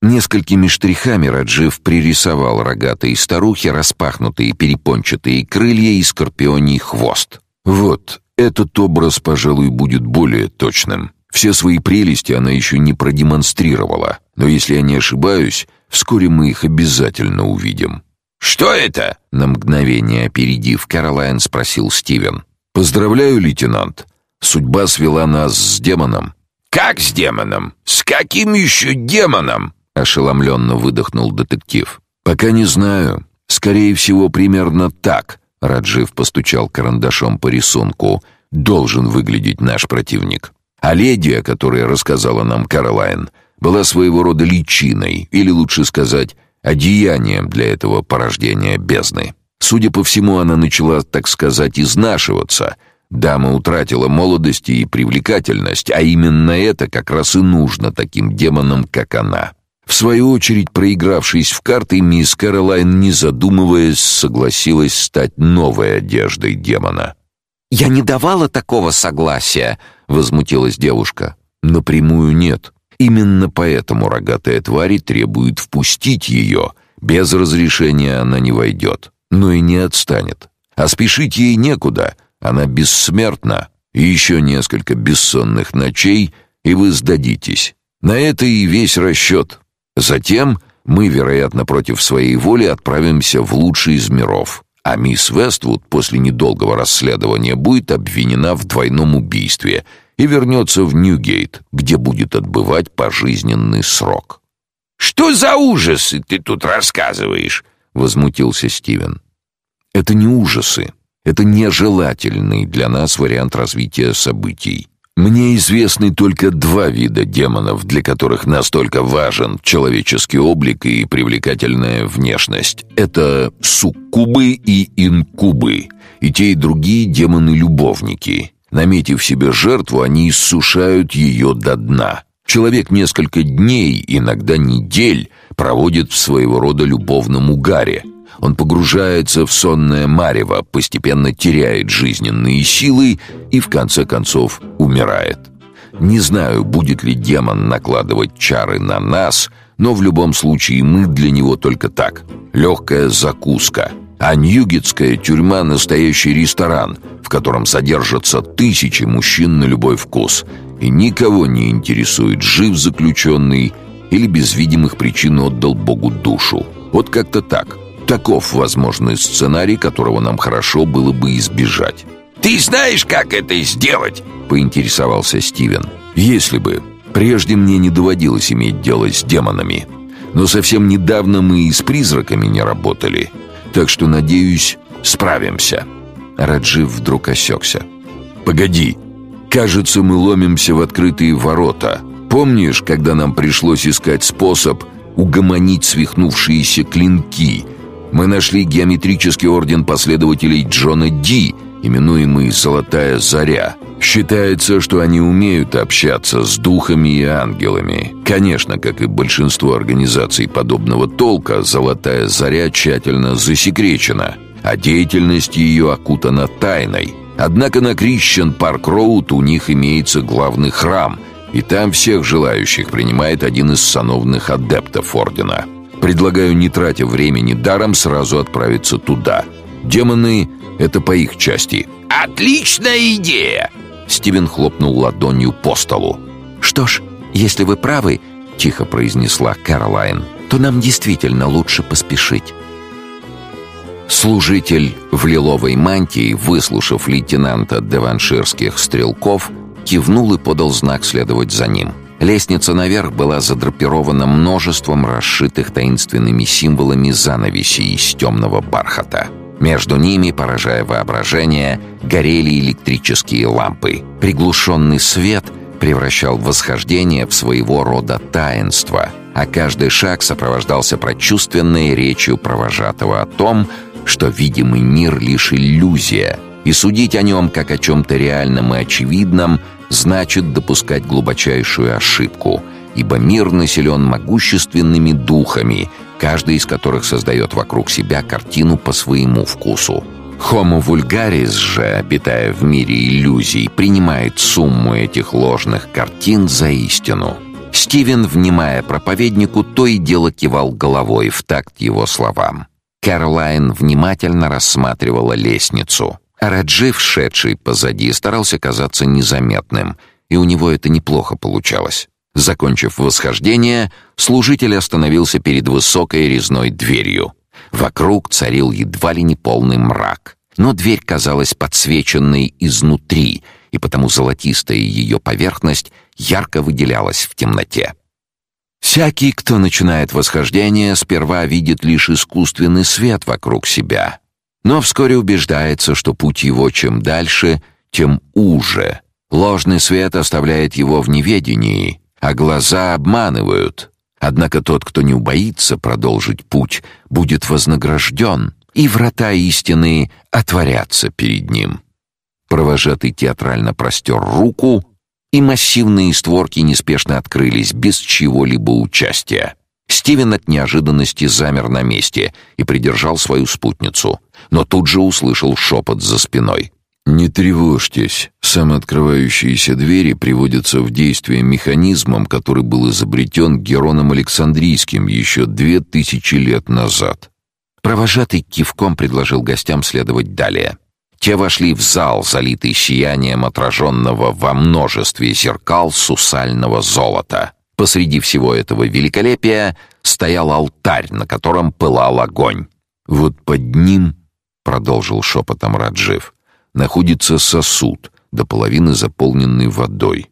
S1: Несколькими штрихами Раджив пририсовал рогатые старухи, распахнутые перепончатые крылья и скорпионий хвост. Вот, этот образ, пожалуй, будет более точным. Все свои прелести она еще не продемонстрировала, но если я не ошибаюсь, вскоре мы их обязательно увидим.
S3: «Что это?»
S1: — на мгновение опередив Каролайн, спросил Стивен. «Поздравляю, лейтенант. Судьба свела нас с демоном».
S3: «Как с демоном? С каким еще демоном?»
S1: — ошеломленно выдохнул детектив. «Пока не знаю. Скорее всего, примерно так», — Раджив постучал карандашом по рисунку. «Должен выглядеть наш противник». А леди, о которой рассказала нам Каролайн, была своего рода личиной, или лучше сказать, одеянием для этого порождения бездны. Судя по всему, она начала, так сказать, изнашиваться. Дама утратила молодость и привлекательность, а именно это как раз и нужно таким демонам, как она. В свою очередь, проигравшись в карты, мисс Кэролайн, не задумываясь, согласилась стать новой одеждой демона.
S4: «Я не давала такого согласия», — возмутилась девушка.
S1: «Напрямую нет. Именно поэтому рогатая тварь требует впустить ее. Без разрешения она не войдет, но и не отстанет. А спешить ей некуда, она бессмертна. Еще несколько бессонных ночей, и вы сдадитесь. На это и весь расчет. Затем мы, вероятно, против своей воли отправимся в лучший из миров, а мисс Вествуд после недолгого расследования будет обвинена в двойном убийстве и вернется в Ньюгейт, где будет отбывать пожизненный срок.
S3: «Что за ужасы ты тут рассказываешь?» — возмутился Стивен.
S1: «Это не ужасы. Это нежелательный для нас вариант развития событий. Мне известны только два вида демонов, для которых настолько важен человеческий облик и привлекательная внешность. Это суккубы и инкубы. И те, и другие демоны-любовники. Наметив себе жертву, они иссушают ее до дна. Человек несколько дней, иногда недель, проводит в своего рода любовном угаре – он погружается в сонное марево, постепенно теряет жизненные силы и в конце концов умирает. Не знаю, будет ли демон накладывать чары на нас, но в любом случае мы для него только так. Легкая закуска. А Ньюгетская тюрьма — настоящий ресторан, в котором содержатся тысячи мужчин на любой вкус. И никого не интересует, жив заключенный или без видимых причин отдал Богу душу. Вот как-то так. Таков возможный сценарий, которого нам хорошо было бы избежать.
S3: «Ты знаешь, как это сделать?»
S1: — поинтересовался Стивен. «Если бы. Прежде мне не доводилось иметь дело с демонами. Но совсем недавно мы и с призраками не работали. Так что, надеюсь, справимся». Раджив вдруг осекся. «Погоди. Кажется, мы ломимся в открытые ворота. Помнишь, когда нам пришлось искать способ угомонить свихнувшиеся клинки — мы нашли геометрический орден последователей Джона Ди, именуемый «Золотая заря». Считается, что они умеют общаться с духами и ангелами. Конечно, как и большинство организаций подобного толка, «Золотая заря» тщательно засекречена, а деятельность ее окутана тайной. Однако на Крищен Парк Роуд у них имеется главный храм, и там всех желающих принимает один из сановных адептов ордена – Предлагаю, не тратя времени даром, сразу отправиться туда. Демоны — это по их части».
S3: «Отличная идея!»
S1: Стивен хлопнул ладонью по столу.
S4: «Что ж, если вы правы, — тихо произнесла Кэролайн, — то нам действительно лучше поспешить».
S1: Служитель в лиловой мантии, выслушав лейтенанта деванширских стрелков, кивнул и подал знак следовать за ним — Лестница наверх была задрапирована множеством расшитых таинственными символами занавесей из темного бархата. Между ними, поражая воображение, горели электрические лампы. Приглушенный свет превращал восхождение в своего рода таинство, а каждый шаг сопровождался прочувственной речью провожатого о том, что видимый мир лишь иллюзия, и судить о нем как о чем-то реальном и очевидном – значит допускать глубочайшую ошибку, ибо мир населен могущественными духами, каждый из которых создает вокруг себя картину по своему вкусу. Homo vulgaris же, обитая в мире иллюзий, принимает сумму этих ложных картин за истину.
S4: Стивен, внимая проповеднику, то и дело кивал головой в такт его словам. Кэролайн внимательно рассматривала лестницу. Раджив, шедший позади, старался казаться незаметным, и у него это неплохо получалось. Закончив восхождение, служитель остановился перед высокой резной дверью. Вокруг царил едва ли не полный мрак, но дверь казалась подсвеченной изнутри, и потому золотистая ее поверхность ярко выделялась в темноте. Всякий, кто начинает восхождение, сперва видит лишь искусственный свет вокруг себя, но вскоре убеждается, что путь его чем дальше, тем уже. Ложный свет оставляет его в неведении, а глаза обманывают. Однако тот, кто не убоится продолжить путь, будет вознагражден, и врата истины отворятся перед ним. Провожатый театрально простер руку, и массивные створки неспешно открылись без чего-либо участия. Стивен от неожиданности замер на месте и придержал свою спутницу, но тут же услышал шепот за спиной.
S1: Не тревожьтесь, самооткрывающиеся двери приводятся в действие механизмом, который был изобретен Героном Александрийским еще две тысячи лет назад.
S4: Провожатый кивком предложил гостям следовать далее. Те вошли в зал, залитый сиянием отраженного во множестве зеркал сусального золота. Посреди всего этого великолепия стоял алтарь, на котором пылал огонь.
S1: «Вот под ним», — продолжил шепотом Раджив, находится сосуд, до половины заполненный водой.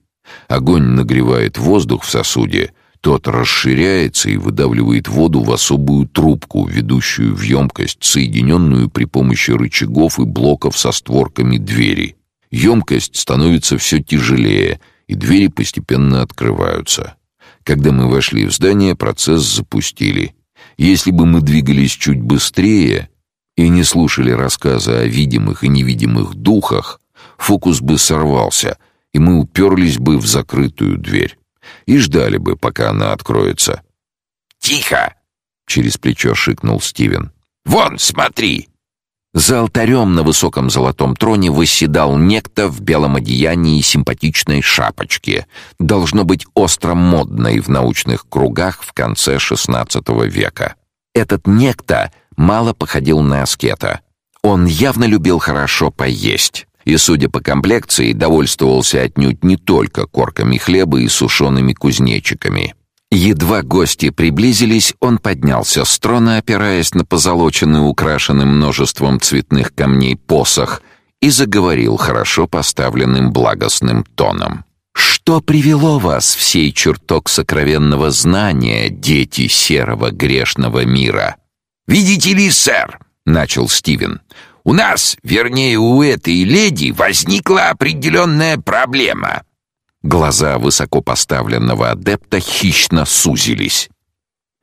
S1: Огонь нагревает воздух в сосуде, тот расширяется и выдавливает воду в особую трубку, ведущую в емкость, соединенную при помощи рычагов и блоков со створками двери. Емкость становится все тяжелее, и двери постепенно открываются. Когда мы вошли в здание, процесс запустили. Если бы мы двигались чуть быстрее, и не слушали рассказы о видимых и невидимых духах, фокус бы сорвался, и мы уперлись бы в закрытую дверь и ждали бы, пока она откроется.
S3: «Тихо!» — через плечо шикнул Стивен. «Вон, смотри!»
S4: За алтарем на высоком золотом троне восседал некто в белом одеянии и симпатичной шапочке, должно быть остро модной в научных кругах в конце XVI века. Этот некто — мало походил на аскета. Он явно любил хорошо поесть и, судя по комплекции, довольствовался отнюдь не только корками хлеба и сушеными кузнечиками. Едва гости приблизились, он поднялся с трона, опираясь на позолоченный, украшенный множеством цветных камней посох, и заговорил хорошо поставленным благостным тоном. «Что привело вас в сей чертог сокровенного знания, дети серого грешного мира?»
S3: «Видите ли, сэр», — начал Стивен, — «у нас, вернее, у этой леди возникла определенная проблема».
S4: Глаза высокопоставленного адепта хищно сузились.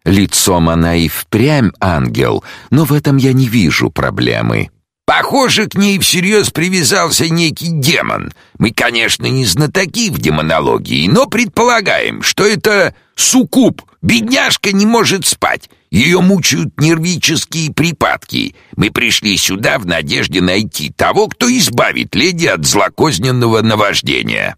S4: Лицом она и впрямь ангел, но в этом я не вижу проблемы.
S3: Похоже, к ней всерьез привязался некий демон. Мы, конечно, не знатоки в демонологии, но предполагаем, что это суккуб. Бедняжка не может спать. Ее мучают нервические припадки. Мы пришли сюда в надежде найти того, кто избавит леди от злокозненного наваждения».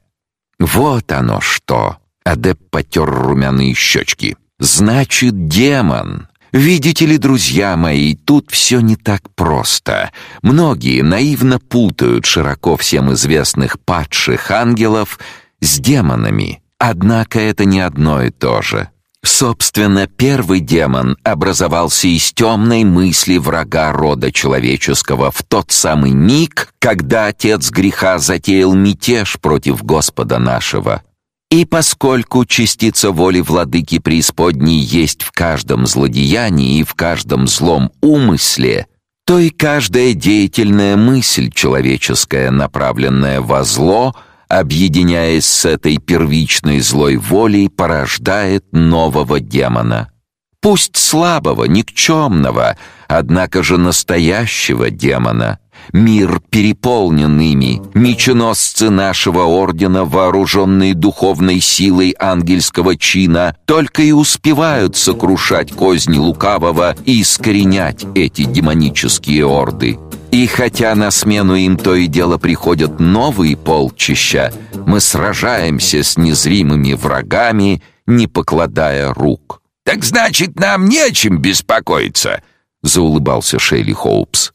S4: «Вот оно что!» — адепт потер румяные щечки. «Значит, демон!» Видите ли, друзья мои, тут все не так просто. Многие наивно путают широко всем известных падших ангелов с демонами. Однако это не одно и то же. Собственно, первый демон образовался из темной мысли врага рода человеческого в тот самый миг, когда отец греха затеял мятеж против Господа нашего. И поскольку частица воли владыки преисподней есть в каждом злодеянии и в каждом злом умысле, то и каждая деятельная мысль человеческая, направленная во зло — объединяясь с этой первичной злой волей, порождает нового демона. Пусть слабого, никчемного, однако же настоящего демона. Мир переполнен ими, меченосцы нашего ордена, вооруженные духовной силой ангельского чина, только и успевают сокрушать козни лукавого и искоренять эти демонические орды. И хотя на смену им то и дело приходят новые полчища, мы сражаемся с незримыми врагами не покладая рук.
S3: «Так значит, нам не о чем беспокоиться», — заулыбался Шейли Хоупс.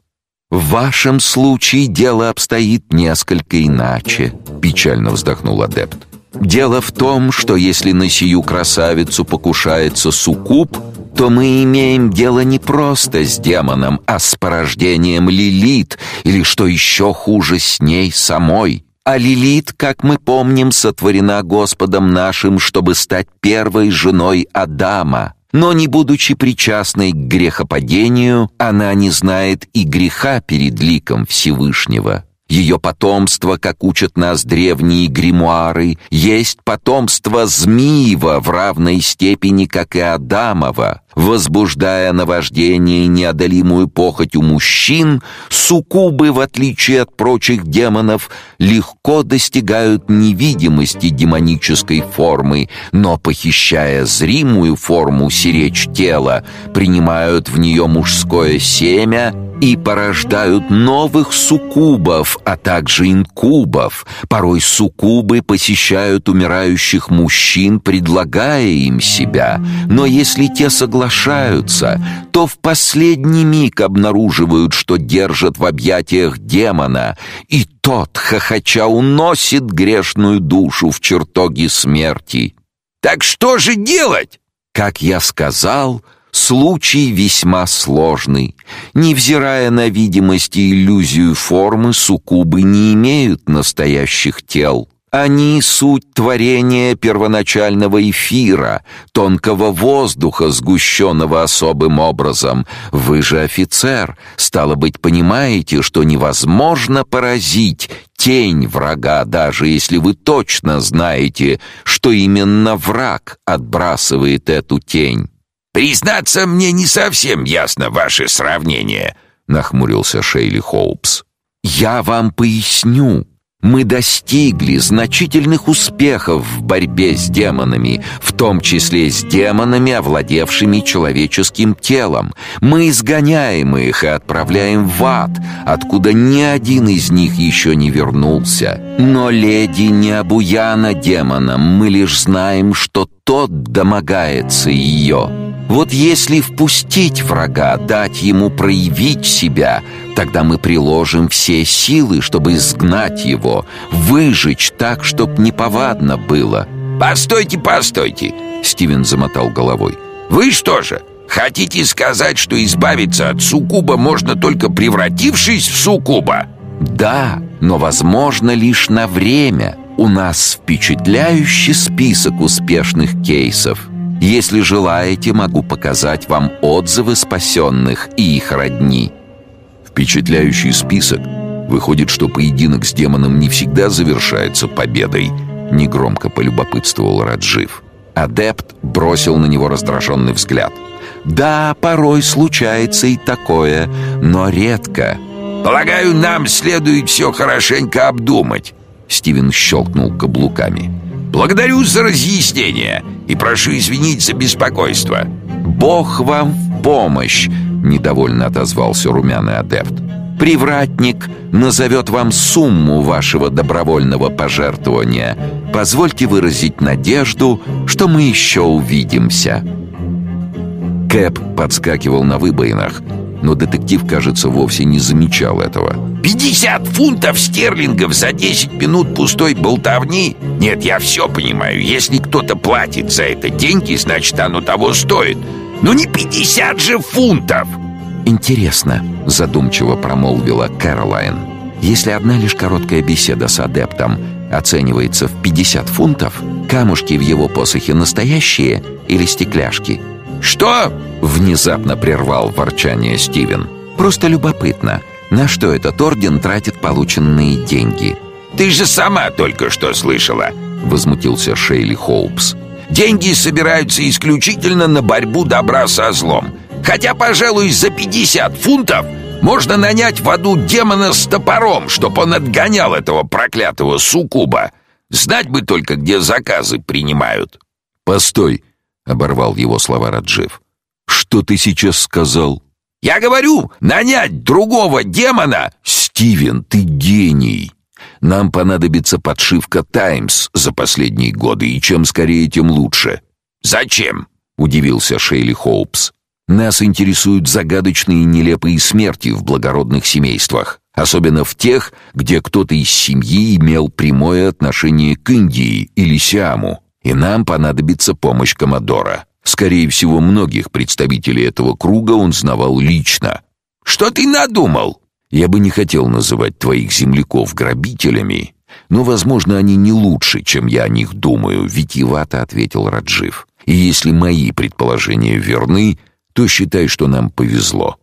S4: «В вашем случае дело обстоит несколько иначе», — печально вздохнул адепт. «Дело в том, что если на сию красавицу покушается суккуб, то мы имеем дело не просто с демоном, а с порождением Лилит, или, что еще хуже, с ней самой. А Лилит, как мы помним, сотворена Господом нашим, чтобы стать первой женой Адама. Но не будучи причастной к грехопадению, она не знает и греха перед ликом Всевышнего. Ее потомство, как учат нас древние гримуары, есть потомство Змиева в равной степени, как и Адамова. Возбуждая наваждение и неодолимую похоть у мужчин, суккубы, в отличие от прочих демонов, легко достигают невидимости демонической формы, но, похищая зримую форму сиречь тела, принимают в нее мужское семя и порождают новых суккубов, а также инкубов. Порой суккубы посещают умирающих мужчин, предлагая им себя. Но если те соглашаются, то в последний миг обнаруживают, что держат в объятиях демона, и тот, хохоча, уносит грешную душу в чертоги смерти.
S3: «Так что же делать?»
S4: «Как я сказал...» Случай весьма сложный. Невзирая на видимость и иллюзию формы, суккубы не имеют настоящих тел. Они — суть творения первоначального эфира, тонкого воздуха, сгущенного особым образом. Вы же офицер, стало быть, понимаете, что невозможно поразить тень врага, даже если вы точно знаете, что именно враг отбрасывает эту тень.
S3: Признаться, мне не совсем ясно ваше сравнение, нахмурился Шейли Хоупс.
S4: Я вам поясню. Мы достигли значительных успехов в борьбе с демонами, в том числе с демонами, овладевшими человеческим телом. Мы изгоняем их и отправляем в ад, откуда ни один из них еще не вернулся. Но леди не обуяна демоном, мы лишь знаем, что тот домогается ее. Вот если впустить врага, дать ему проявить себя, тогда мы приложим все силы, чтобы изгнать его, выжечь так, чтоб неповадно было.
S3: Постойте, постойте, Стивен замотал головой. Вы что же, хотите сказать, что избавиться от суккуба можно только превратившись в суккуба?
S4: Да, но возможно лишь на время. У нас впечатляющий список успешных кейсов. Если желаете, могу показать вам отзывы спасенных и их родни.
S2: Впечатляющий список. Выходит, что поединок с демоном не всегда завершается победой. Негромко полюбопытствовал Раджив.
S4: Адепт бросил на него раздраженный взгляд. Да, порой случается и такое, но редко.
S3: Полагаю, нам следует все хорошенько обдумать.
S2: Стивен щелкнул каблуками.
S3: Благодарю за разъяснение и прошу извинить за беспокойство.
S4: Бог вам в помощь, недовольно отозвался румяный адепт. Привратник назовет вам сумму вашего добровольного пожертвования. Позвольте выразить надежду, что мы еще увидимся.
S2: Кэп подскакивал на выбоинах, но детектив, кажется, вовсе не замечал этого.
S3: «Пятьдесят фунтов стерлингов за десять минут пустой болтовни? Нет, я все понимаю. Если кто-то платит за это деньги, значит, оно того стоит. Но не пятьдесят же фунтов!»
S4: «Интересно», — задумчиво промолвила Кэролайн. «Если одна лишь короткая беседа с адептом оценивается в пятьдесят фунтов, камушки в его посохе настоящие или стекляшки?»
S3: «Что?»
S4: — внезапно прервал ворчание Стивен. «Просто любопытно, на что этот орден тратит полученные деньги?»
S3: «Ты же сама только что слышала!» — возмутился Шейли Хоупс. «Деньги собираются исключительно на борьбу добра со злом. Хотя, пожалуй, за 50 фунтов можно нанять в аду демона с топором, чтоб он отгонял этого проклятого суккуба. Знать бы только, где заказы принимают».
S2: «Постой!» Оборвал его слова Раджив. Что ты сейчас сказал?
S3: Я говорю, нанять другого демона.
S2: Стивен, ты гений. Нам понадобится подшивка Times за последние годы, и чем скорее, тем лучше.
S3: Зачем?
S4: удивился Шейли Хоупс. Нас интересуют загадочные и нелепые смерти в благородных семействах, особенно в тех, где кто-то из семьи имел прямое отношение к Индии или Сиаму, и нам понадобится помощь комодора. Скорее всего, многих представителей этого круга он знавал лично.
S3: Что ты надумал?
S4: Я бы не хотел называть твоих земляков грабителями, но, возможно, они не лучше, чем я о них думаю, витиевато ответил Раджив. И если мои предположения верны, то считай, что нам повезло.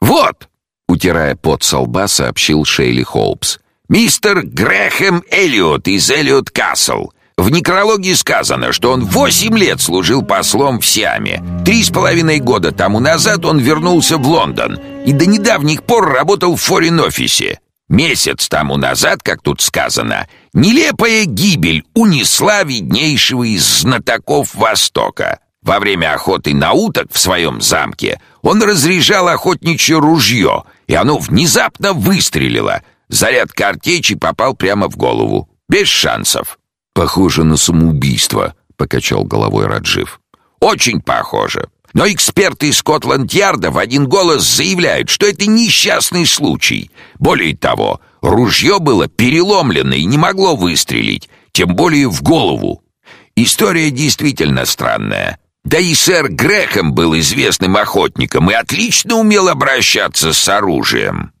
S3: Вот, утирая пот со лба, сообщил Шейли Хоупс. Мистер Грэхэм Эллиот из Эллиот Касл. В некрологе сказано, что он восемь лет служил послом в Сиаме. Три с половиной года тому назад он вернулся в Лондон и до недавних пор работал в форин-офисе. Месяц тому назад, как тут сказано, нелепая гибель унесла виднейшего из знатоков Востока. Во время охоты на уток в своем замке он разряжал охотничье ружье, и оно внезапно выстрелило. Заряд картечи попал прямо в голову. Без шансов.
S4: «Похоже на самоубийство», — покачал головой Раджив.
S3: «Очень похоже. Но эксперты из Скотланд-Ярда в один голос заявляют, что это несчастный случай. Более того, ружье было переломлено и не могло выстрелить, тем более в голову. История действительно странная. Да и сэр Грэхэм был известным охотником и отлично умел обращаться с оружием.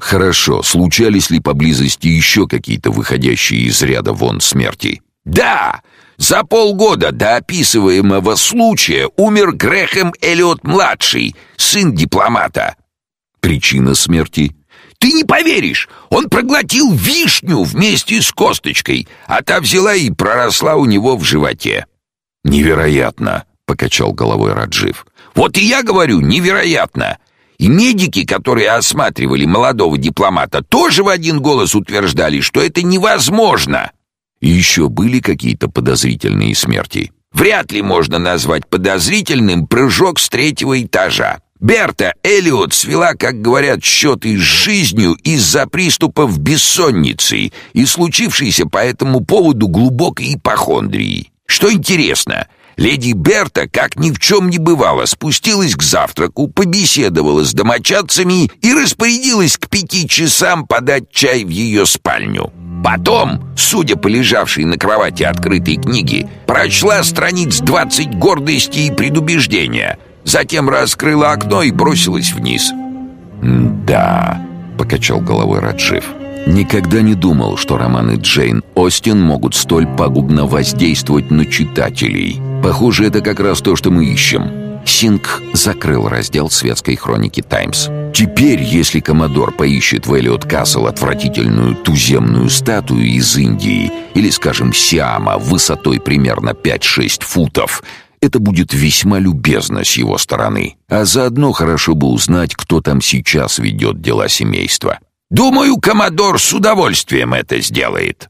S4: Хорошо, случались ли поблизости еще какие-то выходящие из ряда вон смерти?
S3: Да, за полгода до описываемого случая умер Грэхэм Эллиот-младший, сын дипломата.
S4: Причина смерти?
S3: Ты не поверишь, он проглотил вишню вместе с косточкой, а та взяла и проросла у него в животе.
S4: Невероятно покачал головой Раджив.
S3: Вот и я говорю, невероятно. И медики, которые осматривали молодого дипломата, тоже в один голос утверждали, что это невозможно.
S4: И еще были какие-то подозрительные смерти.
S3: Вряд ли можно назвать подозрительным прыжок с третьего этажа. Берта Эллиот свела, как говорят, счеты с жизнью из-за приступов бессонницы и случившейся по этому поводу глубокой ипохондрии. Что интересно, Леди Берта, как ни в чем не бывало, спустилась к завтраку, побеседовала с домочадцами и распорядилась к пяти часам подать чай в ее спальню. Потом, судя по лежавшей на кровати открытой книге, прочла страниц двадцать гордости и предубеждения, затем раскрыла окно и бросилась вниз.
S4: «Да», — покачал головой Раджив, — Никогда не думал, что романы Джейн Остин могут столь пагубно воздействовать на читателей. Похоже, это как раз то, что мы ищем. Синг закрыл раздел светской хроники «Таймс». Теперь, если Коммодор поищет в Эллиот Касл отвратительную туземную статую из Индии или, скажем, Сиама высотой примерно 5-6 футов, это будет весьма любезно с его стороны. А заодно хорошо бы узнать, кто там сейчас ведет дела семейства.
S3: Думаю, коммодор с удовольствием это сделает.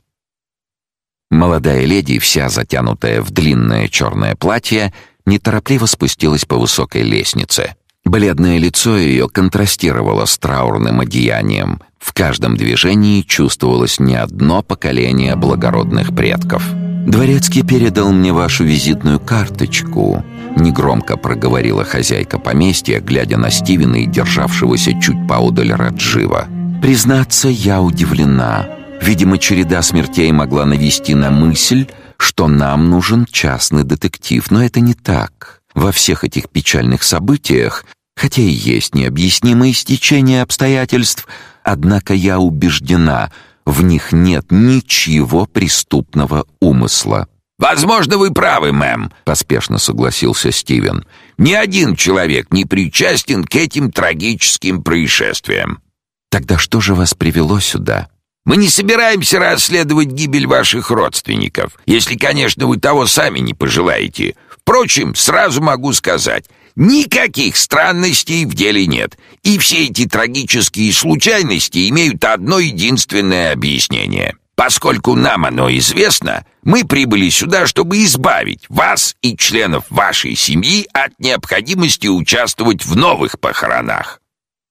S4: Молодая леди, вся затянутая в длинное черное платье, неторопливо спустилась по высокой лестнице. Бледное лицо ее контрастировало с траурным одеянием. В каждом движении чувствовалось не одно поколение благородных предков. «Дворецкий передал мне вашу визитную карточку», — негромко проговорила хозяйка поместья, глядя на Стивена и державшегося чуть поодаль Раджива. Признаться, я удивлена. Видимо, череда смертей могла навести на мысль, что нам нужен частный детектив, но это не так. Во всех этих печальных событиях, хотя и есть необъяснимые стечения обстоятельств, однако я убеждена, в них нет ничего преступного умысла.
S3: Возможно, вы правы, мэм,
S4: поспешно согласился Стивен.
S3: Ни один человек не причастен к этим трагическим происшествиям.
S4: Тогда что же вас привело сюда?
S3: Мы не собираемся расследовать гибель ваших родственников, если, конечно, вы того сами не пожелаете. Впрочем, сразу могу сказать, никаких странностей в деле нет, и все эти трагические случайности имеют одно единственное объяснение. Поскольку нам оно известно, мы прибыли сюда, чтобы избавить вас и членов вашей семьи от необходимости участвовать в новых похоронах.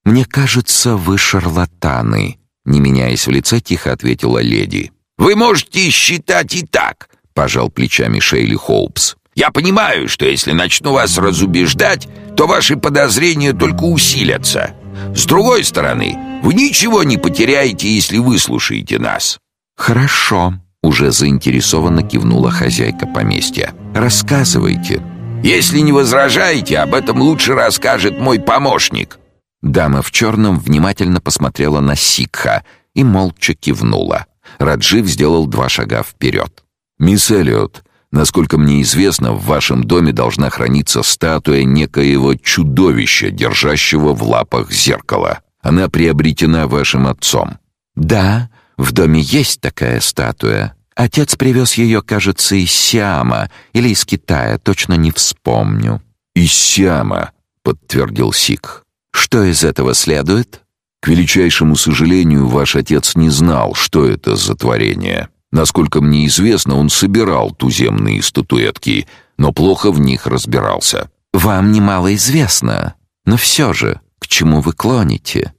S4: «Мне кажется, вы шарлатаны», — не меняясь в лице, тихо ответила леди.
S3: «Вы можете считать и так», — пожал плечами Шейли Хоупс. Я понимаю, что если начну вас разубеждать, то ваши подозрения только усилятся. С другой стороны, вы ничего не потеряете, если выслушаете нас».
S4: «Хорошо», — уже заинтересованно кивнула хозяйка поместья. «Рассказывайте».
S3: «Если не возражаете, об этом лучше расскажет мой помощник».
S4: Дама в черном внимательно посмотрела на Сикха и молча кивнула. Раджив сделал два шага вперед.
S1: «Мисс Эллиот, насколько мне известно, в вашем доме должна храниться статуя некоего чудовища, держащего в лапах зеркало. Она приобретена вашим отцом».
S4: «Да, в доме есть такая статуя. Отец привез ее, кажется, из Сиама или из Китая, точно не вспомню».
S1: «Из Сиама», — подтвердил Сик.
S4: «Что из этого следует?»
S1: К величайшему сожалению, ваш отец не знал, что это за творение. Насколько мне известно, он собирал туземные статуэтки, но плохо в них разбирался.
S4: Вам немало известно, но все же, к чему вы клоните?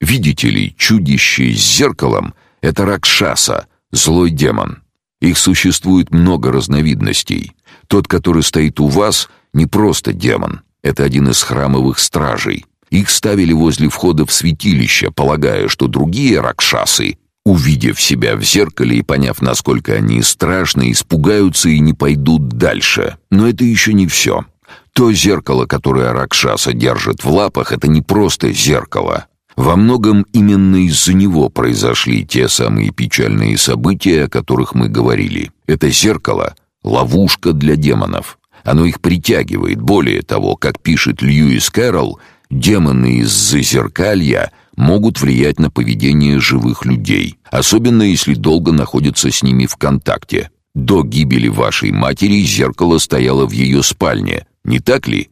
S1: Видите ли, чудище с зеркалом — это Ракшаса, злой демон. Их существует много разновидностей. Тот, который стоит у вас, не просто демон. Это один из храмовых стражей. Их ставили возле входа в святилище, полагая, что другие ракшасы, увидев себя в зеркале и поняв, насколько они страшны, испугаются и не пойдут дальше. Но это еще не все. То зеркало, которое ракшаса держит в лапах, это не просто зеркало. Во многом именно из-за него произошли те самые печальные события, о которых мы говорили. Это зеркало — ловушка для демонов. Оно их притягивает. Более того, как пишет Льюис Кэрролл, Демоны из зазеркалья могут влиять на поведение живых людей, особенно если долго находятся с ними в контакте. До гибели вашей матери зеркало стояло в ее спальне, не так ли?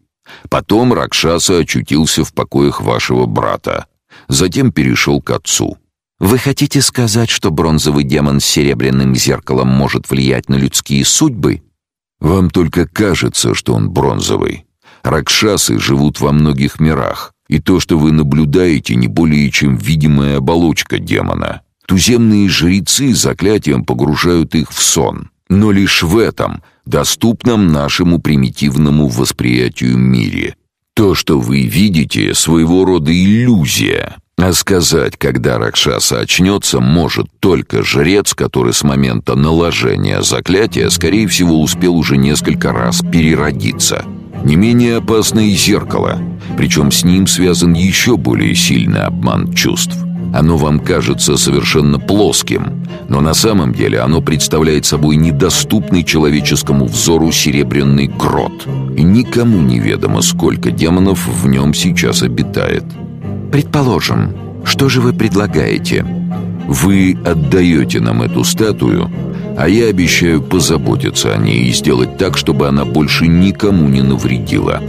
S1: Потом Ракшаса очутился в покоях вашего брата. Затем перешел к отцу.
S4: Вы хотите сказать, что бронзовый демон с серебряным зеркалом может влиять на людские судьбы?
S1: Вам только кажется, что он бронзовый. Ракшасы живут во многих мирах, и то, что вы наблюдаете, не более чем видимая оболочка демона. Туземные жрецы заклятием погружают их в сон, но лишь в этом, доступном нашему примитивному восприятию мире. То, что вы видите, своего рода иллюзия, а сказать, когда Ракшаса очнется, может только жрец, который с момента наложения заклятия, скорее всего, успел уже несколько раз переродиться. Не менее опасное зеркало, причем с ним связан еще более сильный обман чувств. Оно вам кажется совершенно плоским, но на самом деле оно представляет собой недоступный человеческому взору серебряный грот. И никому неведомо, сколько демонов в нем сейчас обитает.
S4: Предположим, что же вы предлагаете?
S1: Вы отдаете нам эту статую, а я обещаю позаботиться о ней и сделать так, чтобы она больше никому не навредила.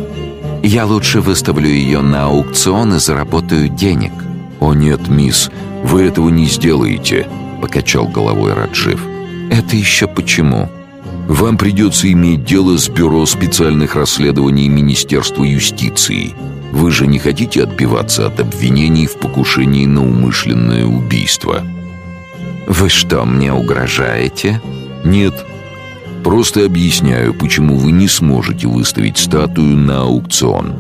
S4: Я лучше выставлю ее на аукцион и заработаю денег.
S1: О нет, мисс, вы этого не сделаете, покачал головой Раджив.
S4: Это еще почему?
S1: Вам придется иметь дело с бюро специальных расследований Министерства юстиции. Вы же не хотите отбиваться от обвинений в покушении на умышленное убийство?
S4: «Вы что, мне угрожаете?»
S1: «Нет. Просто объясняю, почему вы не сможете выставить статую на аукцион».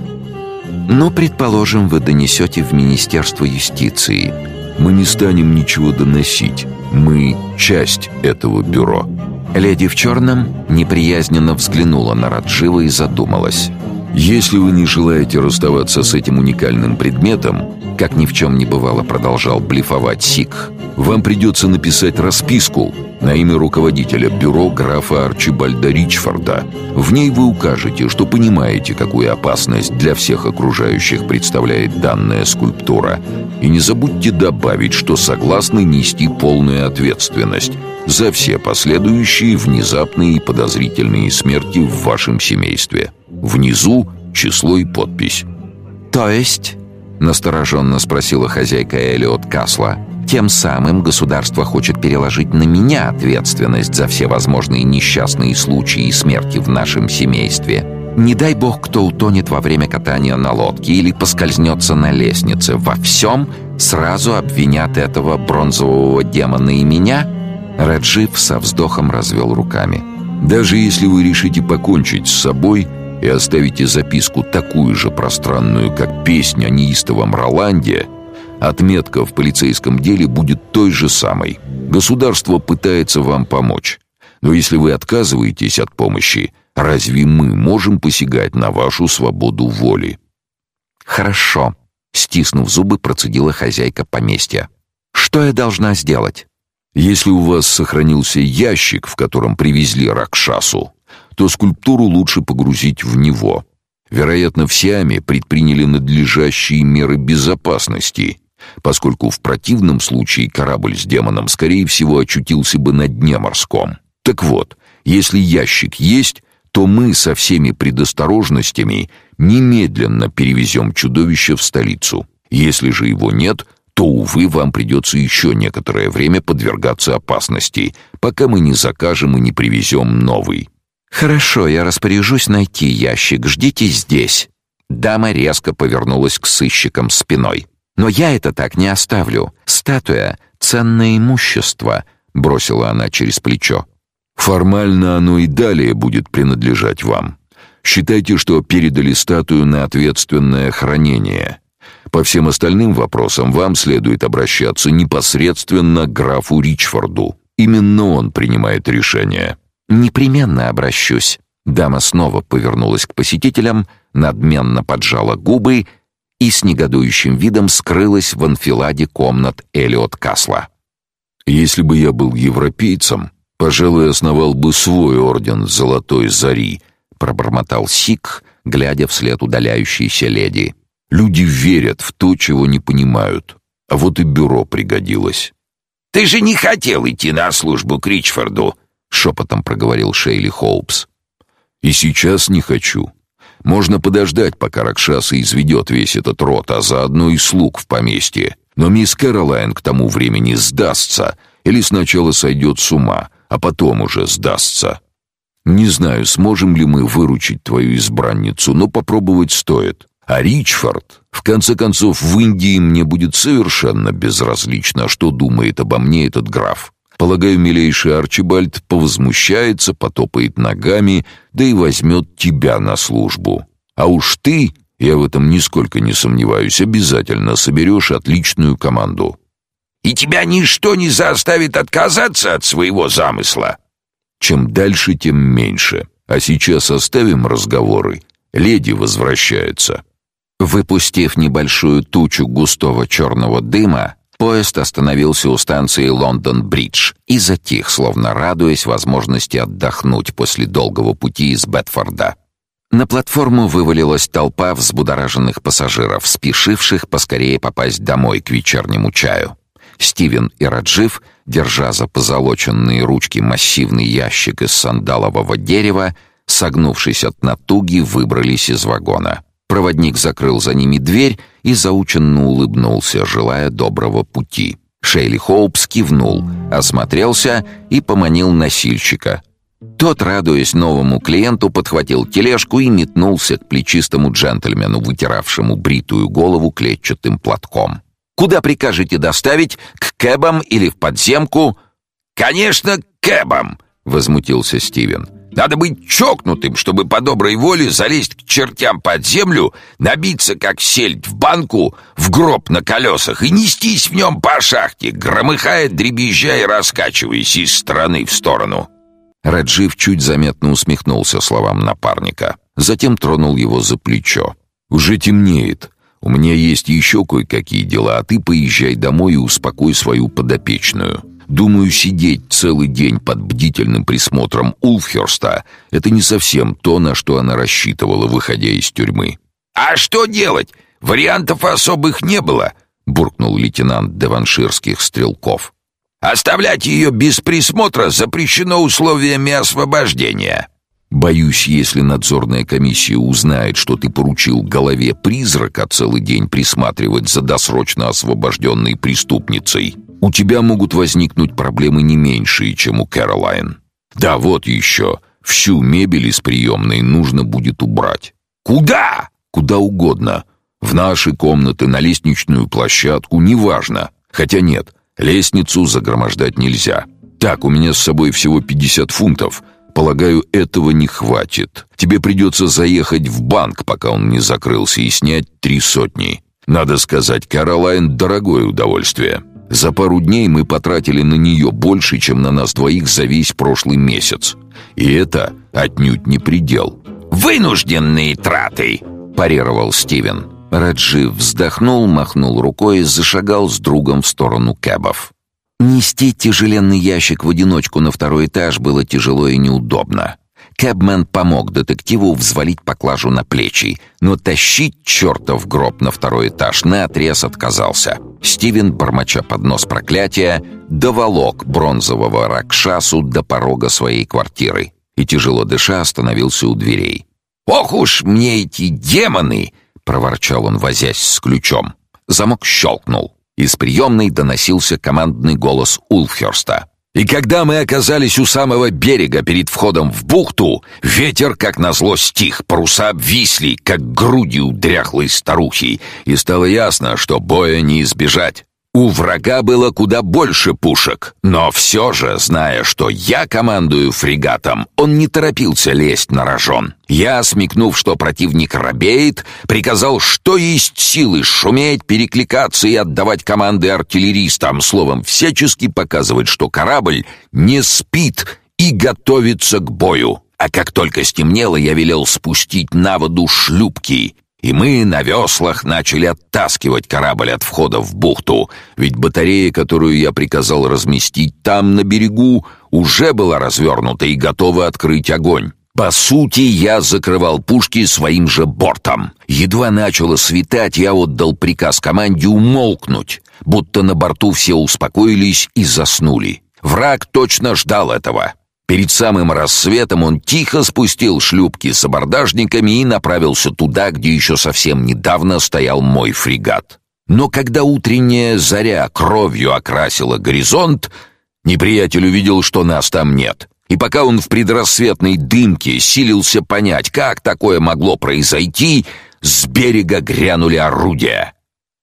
S4: «Ну, предположим, вы донесете в Министерство юстиции».
S1: «Мы не станем ничего доносить. Мы часть этого бюро».
S4: Леди в черном неприязненно взглянула на Раджива и задумалась.
S1: «Если вы не желаете расставаться с этим уникальным предметом, как ни в чем не бывало продолжал блефовать Сик, вам придется написать расписку на имя руководителя бюро графа Арчибальда Ричфорда. В ней вы укажете, что понимаете, какую опасность для всех окружающих представляет данная скульптура. И не забудьте добавить, что согласны нести полную ответственность за все последующие внезапные и подозрительные смерти в вашем семействе. Внизу число и подпись.
S4: «То есть?» — настороженно спросила хозяйка Элиот Касла. «Тем самым государство хочет переложить на меня ответственность за все возможные несчастные случаи и смерти в нашем семействе. Не дай бог, кто утонет во время катания на лодке или поскользнется на лестнице. Во всем сразу обвинят этого бронзового демона и меня?» Раджив со вздохом развел руками.
S2: Даже если вы решите покончить с собой и оставите записку такую же пространную, как песня о неистовом Роланде, отметка в полицейском деле будет той же самой. Государство пытается вам помочь. Но если вы отказываетесь от помощи, разве мы можем посягать на вашу свободу воли?
S4: Хорошо, стиснув зубы, процедила хозяйка поместья. Что я должна сделать?
S2: Если у вас сохранился ящик, в котором привезли Ракшасу, то скульптуру лучше погрузить в него. Вероятно, в Сиаме предприняли надлежащие меры безопасности, поскольку в противном случае корабль с демоном скорее всего очутился бы на дне морском. Так вот, если ящик есть, то мы со всеми предосторожностями немедленно перевезем чудовище в столицу. Если же его нет, то, увы, вам придется еще некоторое время подвергаться опасности, пока мы не закажем и не привезем новый.
S4: Хорошо, я распоряжусь найти ящик. Ждите здесь. Дама резко повернулась к сыщикам спиной. Но я это так не оставлю. Статуя ценное имущество, бросила она через плечо.
S2: Формально оно и далее будет принадлежать вам. Считайте, что передали статую на ответственное хранение. По всем остальным вопросам вам следует обращаться непосредственно к графу Ричфорду. Именно он принимает решение.
S4: Непременно обращусь. Дама снова повернулась к посетителям, надменно поджала губы и с негодующим видом скрылась в анфиладе комнат Элиот Касла.
S2: Если бы я был европейцем, пожалуй, основал бы свой орден Золотой Зари, пробормотал Сик, глядя вслед удаляющейся леди. Люди верят в то, чего не понимают. А вот и бюро пригодилось.
S3: Ты же не хотел идти на службу к Ричфорду, шепотом проговорил Шейли Хоупс.
S2: И сейчас не хочу. Можно подождать, пока Ракшаса изведет весь этот род, а заодно и слуг в поместье. Но мисс Кэролайн к тому времени сдастся или сначала сойдет с ума, а потом уже сдастся. Не знаю, сможем ли мы выручить твою избранницу, но попробовать стоит. А Ричфорд, в конце концов, в Индии мне будет совершенно безразлично, что думает обо мне этот граф. Полагаю, милейший Арчибальд повозмущается, потопает ногами, да и возьмет тебя на службу. А уж ты, я в этом нисколько не сомневаюсь, обязательно соберешь отличную команду.
S3: И тебя ничто не заставит отказаться от своего замысла.
S2: Чем дальше, тем меньше. А сейчас оставим разговоры. Леди возвращается.
S4: Выпустив небольшую тучу густого черного дыма, поезд остановился у станции Лондон-Бридж и затих, словно радуясь возможности отдохнуть после долгого пути из Бетфорда. На платформу вывалилась толпа взбудораженных пассажиров, спешивших поскорее попасть домой к вечернему чаю. Стивен и Раджив, держа за позолоченные ручки массивный ящик из сандалового дерева, согнувшись от натуги, выбрались из вагона. Проводник закрыл за ними дверь и заученно улыбнулся, желая доброго пути. Шейли Хоупс кивнул, осмотрелся и поманил носильщика. Тот, радуясь новому клиенту, подхватил тележку и метнулся к плечистому джентльмену, вытиравшему бритую голову клетчатым платком. «Куда прикажете доставить? К кэбам или в подземку?»
S3: «Конечно, к кэбам!» — возмутился Стивен. Надо быть чокнутым, чтобы по доброй воле залезть к чертям под землю, набиться как сельдь в банку, в гроб на колесах и нестись в нем по шахте, громыхая, дребезжа и раскачиваясь из стороны в сторону.
S2: Раджив чуть заметно усмехнулся словам напарника, затем тронул его за плечо. «Уже темнеет. У меня есть еще кое-какие дела, а ты поезжай домой и успокой свою подопечную». Думаю, сидеть целый день под бдительным присмотром Улфхерста — это не совсем то, на что она рассчитывала, выходя из тюрьмы.
S3: «А что делать? Вариантов особых не было», — буркнул лейтенант Деванширских стрелков. «Оставлять ее без присмотра запрещено условиями освобождения».
S2: «Боюсь, если надзорная комиссия узнает, что ты поручил голове призрака целый день присматривать за досрочно освобожденной преступницей», у тебя могут возникнуть проблемы не меньшие, чем у Кэролайн. Да, вот еще. Всю мебель из приемной нужно будет убрать.
S3: Куда?
S2: Куда угодно. В наши комнаты, на лестничную площадку, неважно. Хотя нет, лестницу загромождать нельзя. Так, у меня с собой всего 50 фунтов. Полагаю, этого не хватит. Тебе придется заехать в банк, пока он не закрылся, и снять три сотни. Надо сказать, Каролайн дорогое удовольствие. За пару дней мы потратили на нее больше, чем на нас двоих за весь прошлый месяц. И это отнюдь не предел.
S3: «Вынужденные траты!» – парировал Стивен.
S4: Раджи вздохнул, махнул рукой и зашагал с другом в сторону кэбов. Нести тяжеленный ящик в одиночку на второй этаж было тяжело и неудобно. Кэбмен помог детективу взвалить поклажу на плечи, но тащить чертов гроб на второй этаж наотрез отказался. Стивен, бормоча под нос проклятия, доволок бронзового Ракшасу до порога своей квартиры и, тяжело дыша, остановился у дверей.
S3: «Ох уж мне эти демоны!» — проворчал он, возясь с ключом.
S4: Замок щелкнул. Из приемной доносился командный голос Улфхерста.
S2: И когда мы оказались у самого берега перед входом в бухту, ветер, как назло, стих, паруса обвисли, как грудью дряхлой старухи, и стало ясно, что боя не избежать. У врага было куда больше пушек, но все же, зная, что я командую фрегатом, он не торопился лезть на рожон. Я, смекнув, что противник робеет, приказал, что есть силы, шуметь, перекликаться и отдавать команды артиллеристам, словом, всячески показывать, что корабль не спит и готовится к бою. А как только стемнело, я велел спустить на воду шлюпки и мы на веслах начали оттаскивать корабль от входа в бухту, ведь батарея, которую я приказал разместить там на берегу, уже была развернута и готова открыть огонь. По сути, я закрывал пушки своим же бортом. Едва начало светать, я отдал приказ команде умолкнуть, будто на борту все успокоились и заснули. Враг точно ждал этого. Перед самым рассветом он тихо спустил шлюпки с абордажниками и направился туда, где еще совсем недавно стоял мой фрегат. Но когда утренняя заря кровью окрасила горизонт, неприятель увидел, что нас там нет. И пока он в предрассветной дымке силился понять, как такое могло произойти, с берега грянули орудия.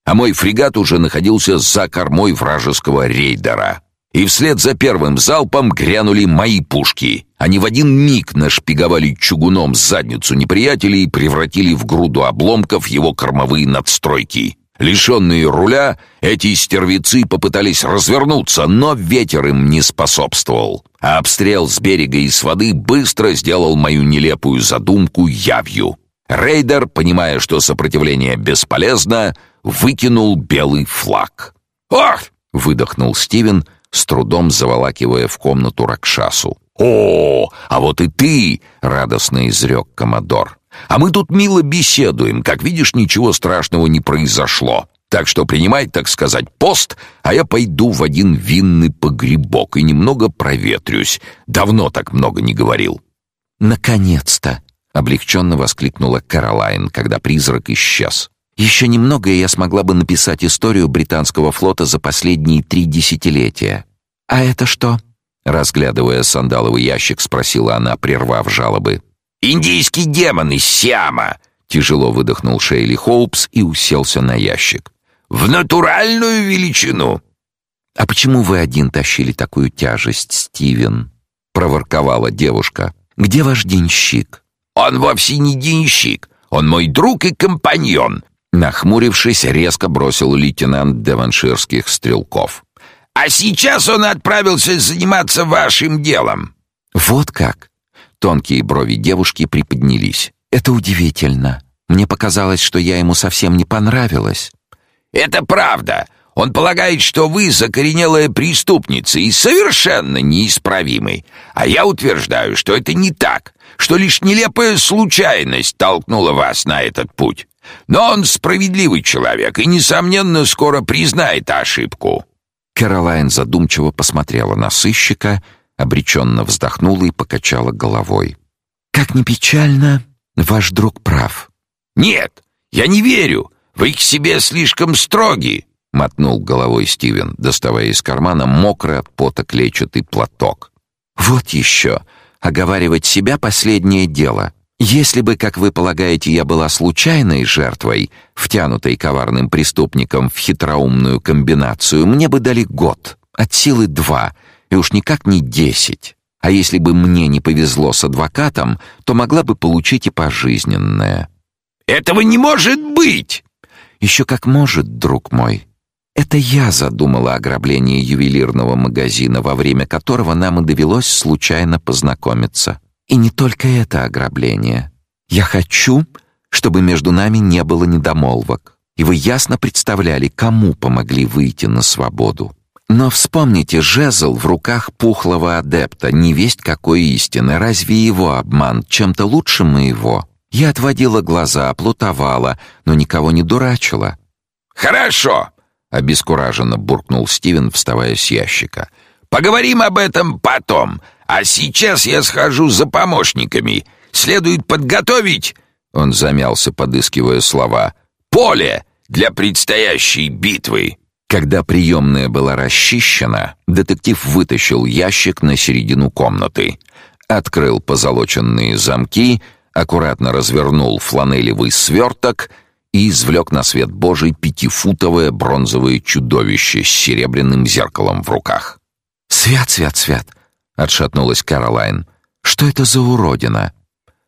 S2: А мой фрегат уже находился за кормой вражеского рейдера и вслед за первым залпом грянули мои пушки. Они в один миг нашпиговали чугуном задницу неприятеля и превратили в груду обломков его кормовые надстройки. Лишенные руля, эти стервицы попытались развернуться, но ветер им не способствовал. А обстрел с берега и с воды быстро сделал мою нелепую задумку явью. Рейдер, понимая, что сопротивление бесполезно, выкинул белый флаг.
S3: «Ох!»
S4: — выдохнул Стивен — с трудом заволакивая в комнату Ракшасу.
S2: «О, а вот и ты!» — радостно изрек Комодор. «А мы тут мило беседуем. Как видишь, ничего страшного не произошло. Так что принимай, так сказать, пост, а я пойду в один винный погребок и немного проветрюсь. Давно так много не говорил».
S4: «Наконец-то!» — облегченно воскликнула Каролайн, когда призрак исчез. Еще немного, и я смогла бы написать историю британского флота за последние три десятилетия. А это что? Разглядывая сандаловый ящик, спросила она, прервав жалобы.
S3: «Индийский демон из Сиама!»
S4: Тяжело выдохнул Шейли Хоупс и уселся на ящик.
S3: «В натуральную величину!»
S4: «А почему вы один тащили такую тяжесть, Стивен?» — проворковала девушка. «Где ваш денщик?»
S3: «Он вовсе не денщик. Он мой друг и компаньон.
S4: Нахмурившись, резко бросил лейтенант деванширских стрелков.
S3: «А сейчас он отправился заниматься вашим делом».
S4: «Вот как?» Тонкие брови девушки приподнялись. «Это удивительно. Мне показалось, что я ему совсем не понравилась».
S3: «Это правда. Он полагает, что вы закоренелая преступница и совершенно неисправимый. А я утверждаю, что это не так, что лишь нелепая случайность толкнула вас на этот путь. Но он справедливый человек и, несомненно, скоро признает ошибку».
S4: Кэролайн задумчиво посмотрела на сыщика, обреченно вздохнула и покачала головой. «Как ни печально, ваш друг прав».
S3: «Нет, я не верю. Вы к себе слишком строги», — мотнул головой Стивен, доставая из кармана мокрый от пота клетчатый платок.
S4: «Вот еще. Оговаривать себя — последнее дело. Если бы, как вы полагаете, я была случайной жертвой, втянутой коварным преступником в хитроумную комбинацию, мне бы дали год, от силы два, и уж никак не десять. А если бы мне не повезло с адвокатом, то могла бы получить и пожизненное.
S3: Этого не может быть.
S4: Еще как может, друг мой. Это я задумала ограбление ювелирного магазина, во время которого нам и довелось случайно познакомиться. И не только это ограбление. Я хочу, чтобы между нами не было недомолвок, и вы ясно представляли, кому помогли выйти на свободу. Но вспомните жезл в руках пухлого адепта, не весть какой истины, разве его обман чем-то лучше моего? Я отводила глаза, плутовала, но никого не дурачила.
S3: «Хорошо!» — обескураженно буркнул Стивен, вставая с ящика. «Поговорим об этом потом, а сейчас я схожу за помощниками. Следует подготовить...» Он замялся, подыскивая слова. «Поле для предстоящей битвы!»
S4: Когда приемная была расчищена, детектив вытащил ящик на середину комнаты, открыл позолоченные замки, аккуратно развернул фланелевый сверток и извлек на свет Божий пятифутовое бронзовое чудовище с серебряным зеркалом в руках. «Свят, свят, свят!» — отшатнулась Каролайн. «Что это за уродина?»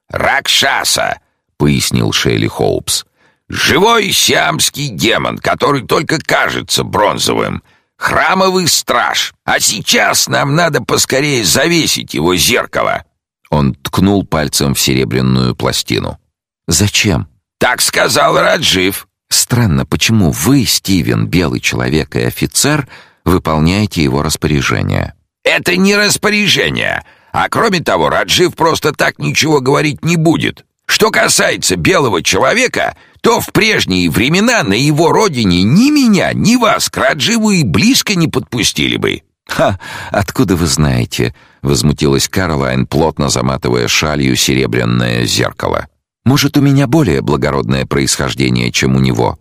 S3: «Ракшаса!» — пояснил Шейли Хоупс. Живой сиамский демон, который только кажется бронзовым. Храмовый страж. А сейчас нам надо поскорее завесить его зеркало.
S4: Он ткнул пальцем в серебряную пластину. Зачем?
S3: Так сказал Раджив.
S4: Странно, почему вы, Стивен, белый человек и офицер, выполняете его распоряжение?
S3: Это не распоряжение. А кроме того, Раджив просто так ничего говорить не будет. Что касается белого человека, то в прежние времена на его родине ни меня, ни вас к Радживу и близко не подпустили бы.
S4: «Ха! Откуда вы знаете?» — возмутилась Каролайн, плотно заматывая шалью серебряное зеркало. «Может, у меня более благородное происхождение, чем у него?»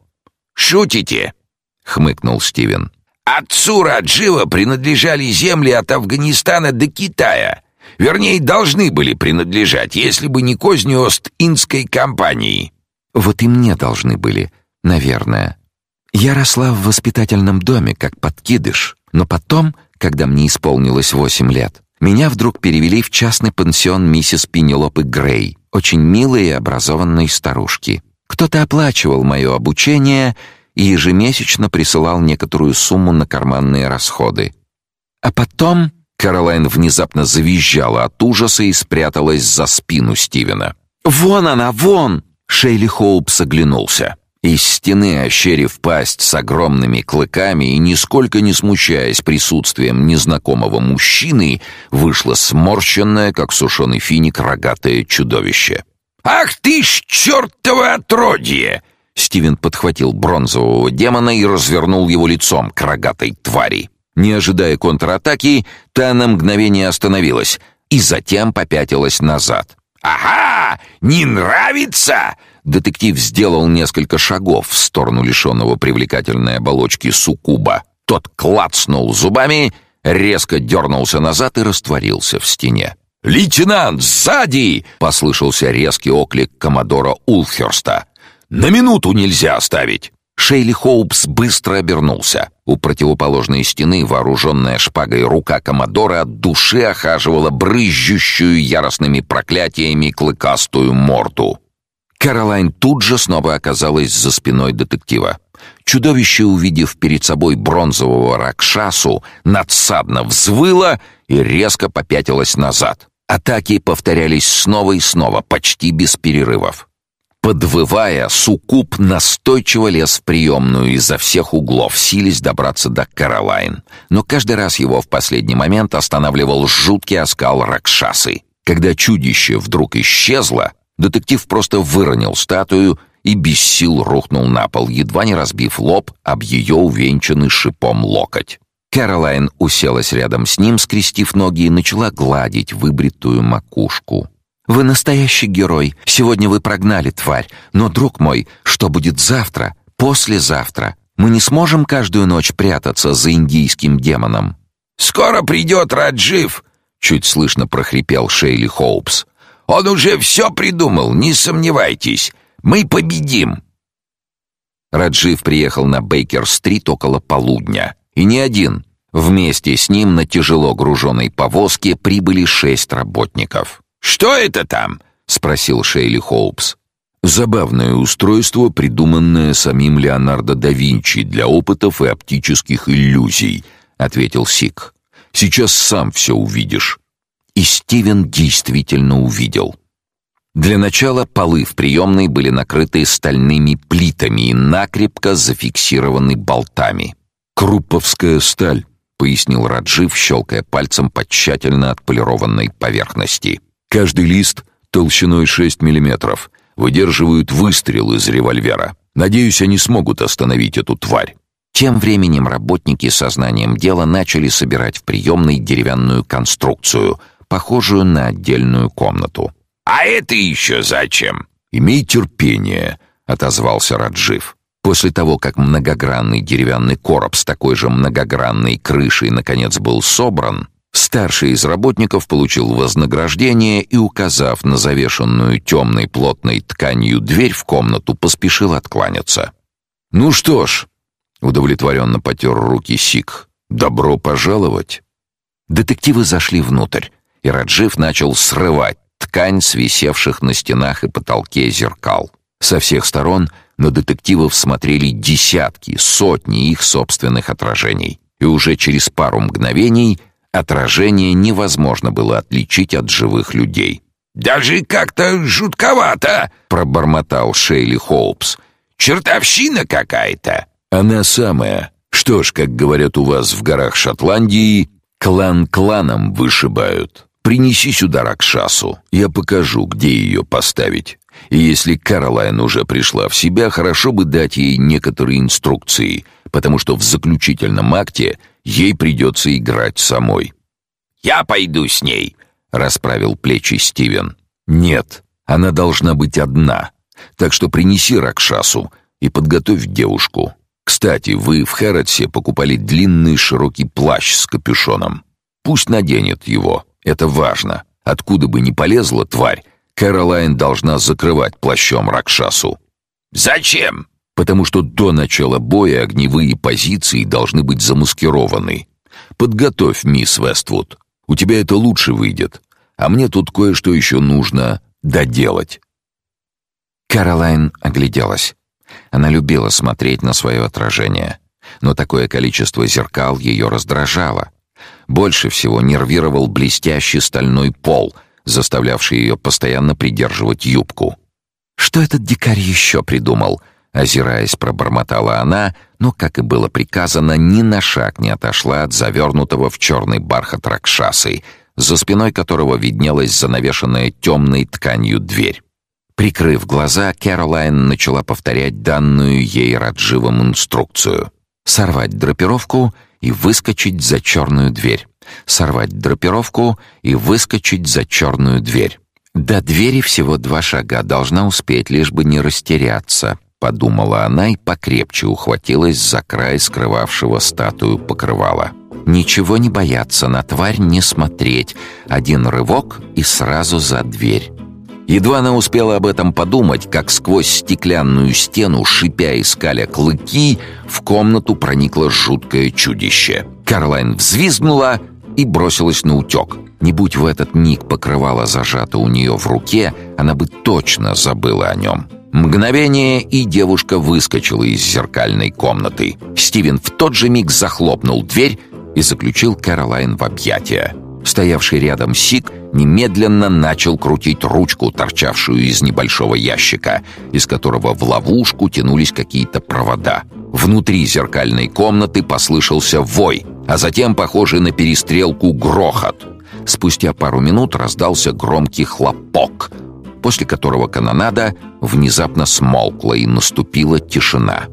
S3: «Шутите?» — хмыкнул Стивен. «Отцу Раджива принадлежали земли от Афганистана до Китая. Вернее, должны были принадлежать, если бы не козни Ост-Индской компании.
S4: Вот и мне должны были, наверное. Я росла в воспитательном доме, как подкидыш, но потом, когда мне исполнилось восемь лет, меня вдруг перевели в частный пансион миссис Пенелопы Грей, очень милой и образованной старушки. Кто-то оплачивал мое обучение и ежемесячно присылал некоторую сумму на карманные расходы. А потом Каролайн внезапно завизжала от ужаса и спряталась за спину Стивена. «Вон она, вон!» Шейли Хоупс оглянулся. Из стены, ощерив пасть с огромными клыками и нисколько не смущаясь присутствием незнакомого мужчины, вышло сморщенное, как сушеный финик, рогатое чудовище.
S3: «Ах ты ж чертово отродье!»
S4: Стивен подхватил бронзового демона и развернул его лицом к рогатой твари. Не ожидая контратаки, та на мгновение остановилась и затем попятилась назад.
S3: «Ага! Не нравится?»
S4: Детектив сделал несколько шагов в сторону лишенного привлекательной оболочки суккуба. Тот клацнул зубами, резко дернулся назад и растворился в стене.
S3: «Лейтенант, сзади!» — послышался резкий оклик коммодора Улферста. «На минуту нельзя оставить!»
S4: Шейли Хоупс быстро обернулся. У противоположной стены, вооруженная шпагой рука Комодора от души охаживала брызжущую яростными проклятиями клыкастую морду. Каролайн тут же снова оказалась за спиной детектива. Чудовище, увидев перед собой бронзового ракшасу, надсадно взвыло и резко попятилось назад. Атаки повторялись снова и снова, почти без перерывов. Подвывая, Суккуб настойчиво лез в приемную изо всех углов, силясь добраться до Каролайн. Но каждый раз его в последний момент останавливал жуткий оскал Ракшасы. Когда чудище вдруг исчезло, детектив просто выронил статую и без сил рухнул на пол, едва не разбив лоб об ее увенчанный шипом локоть. Каролайн уселась рядом с ним, скрестив ноги, и начала гладить выбритую макушку. Вы настоящий герой. Сегодня вы прогнали тварь. Но, друг мой, что будет завтра? Послезавтра? Мы не сможем каждую ночь прятаться за индийским демоном.
S3: Скоро придет Раджив, чуть слышно прохрипел Шейли Хоупс. Он уже все придумал, не сомневайтесь. Мы победим.
S4: Раджив приехал на Бейкер-стрит около полудня, и не один. Вместе с ним на тяжело груженной повозке прибыли шесть работников.
S3: «Что это там?»
S4: — спросил Шейли Холпс.
S2: Забавное устройство, придуманное самим Леонардо да Винчи для опытов и оптических иллюзий, ответил Сик. Сейчас сам все увидишь.
S4: И Стивен действительно увидел. Для начала полы в приемной были накрыты стальными плитами и накрепко зафиксированы болтами.
S2: Крупповская сталь, пояснил Раджив, щелкая пальцем по тщательно отполированной поверхности. Каждый лист толщиной 6 миллиметров выдерживают выстрел из револьвера. Надеюсь, они смогут остановить эту тварь.
S4: Тем временем работники со знанием дела начали собирать в приемной деревянную конструкцию, похожую на отдельную комнату.
S3: «А это еще зачем?»
S2: «Имей терпение», — отозвался Раджив. После того, как многогранный деревянный короб с такой же многогранной крышей наконец был собран, Старший из работников получил вознаграждение и, указав на завешенную темной плотной тканью дверь в комнату, поспешил откланяться. «Ну что ж», — удовлетворенно потер руки Сик, — «добро пожаловать».
S4: Детективы зашли внутрь, и Раджив начал срывать ткань с висевших на стенах и потолке зеркал. Со всех сторон на детективов смотрели десятки, сотни их собственных отражений, и уже через пару мгновений — Отражение невозможно было отличить от живых людей.
S3: «Даже как-то жутковато!» — пробормотал Шейли Холпс. «Чертовщина какая-то!»
S2: «Она самая. Что ж, как говорят у вас в горах Шотландии, клан кланом вышибают. Принеси сюда Ракшасу, я покажу, где ее поставить. И если Каролайн уже пришла в себя, хорошо бы дать ей некоторые инструкции, потому что в заключительном акте — Ей придется играть самой.
S3: «Я пойду с ней», — расправил плечи Стивен.
S2: «Нет, она должна быть одна. Так что принеси Ракшасу и подготовь девушку. Кстати, вы в Хэротсе покупали длинный широкий плащ с капюшоном. Пусть наденет его, это важно. Откуда бы ни полезла тварь, Кэролайн должна закрывать плащом Ракшасу».
S3: «Зачем?»
S2: потому что до начала боя огневые позиции должны быть замаскированы. Подготовь, мисс Вествуд. У тебя это лучше выйдет. А мне тут кое-что еще нужно доделать.
S4: Каролайн огляделась. Она любила смотреть на свое отражение, но такое количество зеркал ее раздражало. Больше всего нервировал блестящий стальной пол, заставлявший ее постоянно придерживать юбку. Что этот дикарь еще придумал? Озираясь, пробормотала она, но, как и было приказано, ни на шаг не отошла от завернутого в черный бархат ракшасы, за спиной которого виднелась занавешенная темной тканью дверь. Прикрыв глаза, Кэролайн начала повторять данную ей Радживом инструкцию. Сорвать драпировку и выскочить за черную дверь. Сорвать драпировку и выскочить за черную дверь. До двери всего два шага, должна успеть, лишь бы не растеряться подумала она и покрепче ухватилась за край скрывавшего статую покрывала. Ничего не бояться, на тварь не смотреть. Один рывок и сразу за дверь. Едва она успела об этом подумать, как сквозь стеклянную стену, шипя и скаля клыки, в комнату проникло жуткое чудище. Карлайн взвизгнула и бросилась на утек. Не будь в этот миг покрывало зажато у нее в руке, она бы точно забыла о нем. Мгновение, и девушка выскочила из зеркальной комнаты. Стивен в тот же миг захлопнул дверь и заключил Кэролайн в объятия. Стоявший рядом Сик немедленно начал крутить ручку, торчавшую из небольшого ящика, из которого в ловушку тянулись какие-то провода. Внутри зеркальной комнаты послышался вой, а затем, похожий на перестрелку, грохот. Спустя пару минут раздался громкий хлопок — после которого канонада внезапно смолкла и наступила тишина.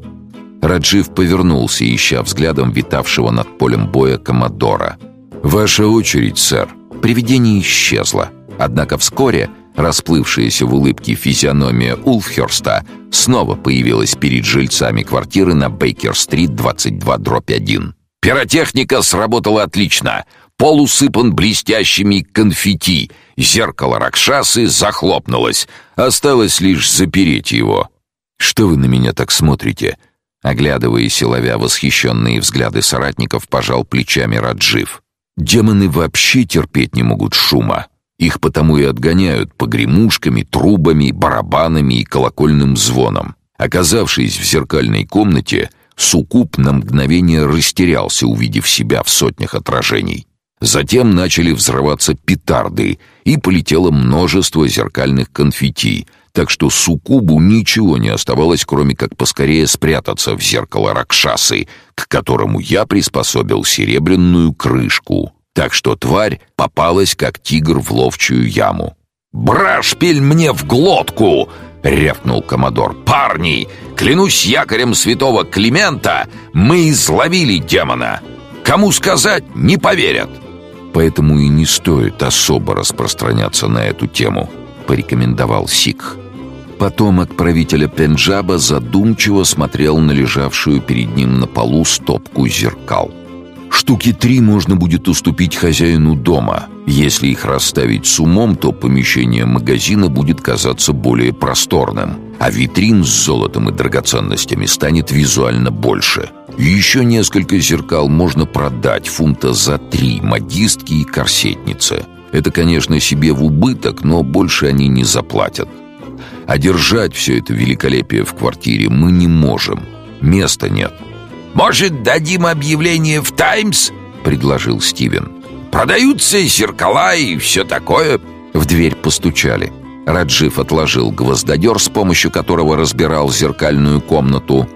S4: Раджив повернулся, ища взглядом витавшего над полем боя коммодора.
S2: «Ваша очередь, сэр».
S4: Привидение исчезло. Однако вскоре расплывшаяся в улыбке физиономия Улфхерста снова появилась перед жильцами квартиры на Бейкер-стрит 22-1.
S3: «Пиротехника сработала отлично. Пол усыпан блестящими конфетти. Зеркало Ракшасы захлопнулось. Осталось лишь запереть его.
S2: «Что вы на меня так смотрите?»
S4: Оглядываясь и ловя восхищенные взгляды соратников, пожал плечами Раджив. Демоны вообще терпеть не могут шума. Их потому и отгоняют погремушками, трубами, барабанами и колокольным звоном. Оказавшись в зеркальной комнате, Суккуб на мгновение растерялся, увидев себя в сотнях отражений. Затем начали взрываться петарды, и полетело множество зеркальных конфетти, так что Суккубу ничего не оставалось, кроме как поскорее спрятаться в зеркало Ракшасы, к которому я приспособил серебряную крышку. Так что тварь попалась, как тигр в ловчую яму.
S2: «Брашпиль мне в глотку!» — рявкнул Комодор. «Парни, клянусь якорем святого Климента, мы изловили демона! Кому сказать, не поверят!»
S4: «Поэтому и не стоит особо распространяться на эту тему», — порекомендовал Сикх. Потомок правителя Пенджаба задумчиво смотрел на лежавшую перед ним на полу стопку зеркал. Штуки три можно будет уступить хозяину дома. Если их расставить с умом, то помещение магазина будет казаться более просторным, а витрин с золотом и драгоценностями станет визуально больше. Еще несколько зеркал можно продать фунта за три модистки и корсетницы. Это, конечно, себе в убыток, но больше они не заплатят. А держать все это великолепие в квартире мы не можем. Места нет.
S2: «Может, дадим объявление в «Таймс»?» — предложил Стивен. «Продаются зеркала и все такое».
S4: В дверь постучали. Раджив отложил гвоздодер, с помощью которого разбирал зеркальную комнату,